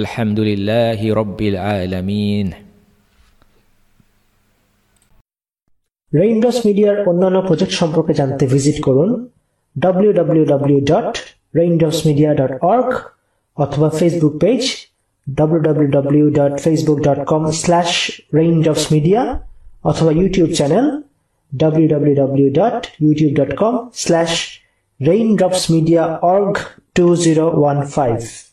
আলহামদুলিল্লাহি রব্বিল আলমিন। রেইনড্রপস মিডিয়ার অন্যান্য প্রজেক্ট সম্পর্কে জানতে ভিজিট করুন www.raindropsmedia.org অথবা ফেসবুক পেজ www.facebook.com/raindropsmedia অথবা ইউটিউব চ্যানেল www.youtube.com/raindropsmediaorg2015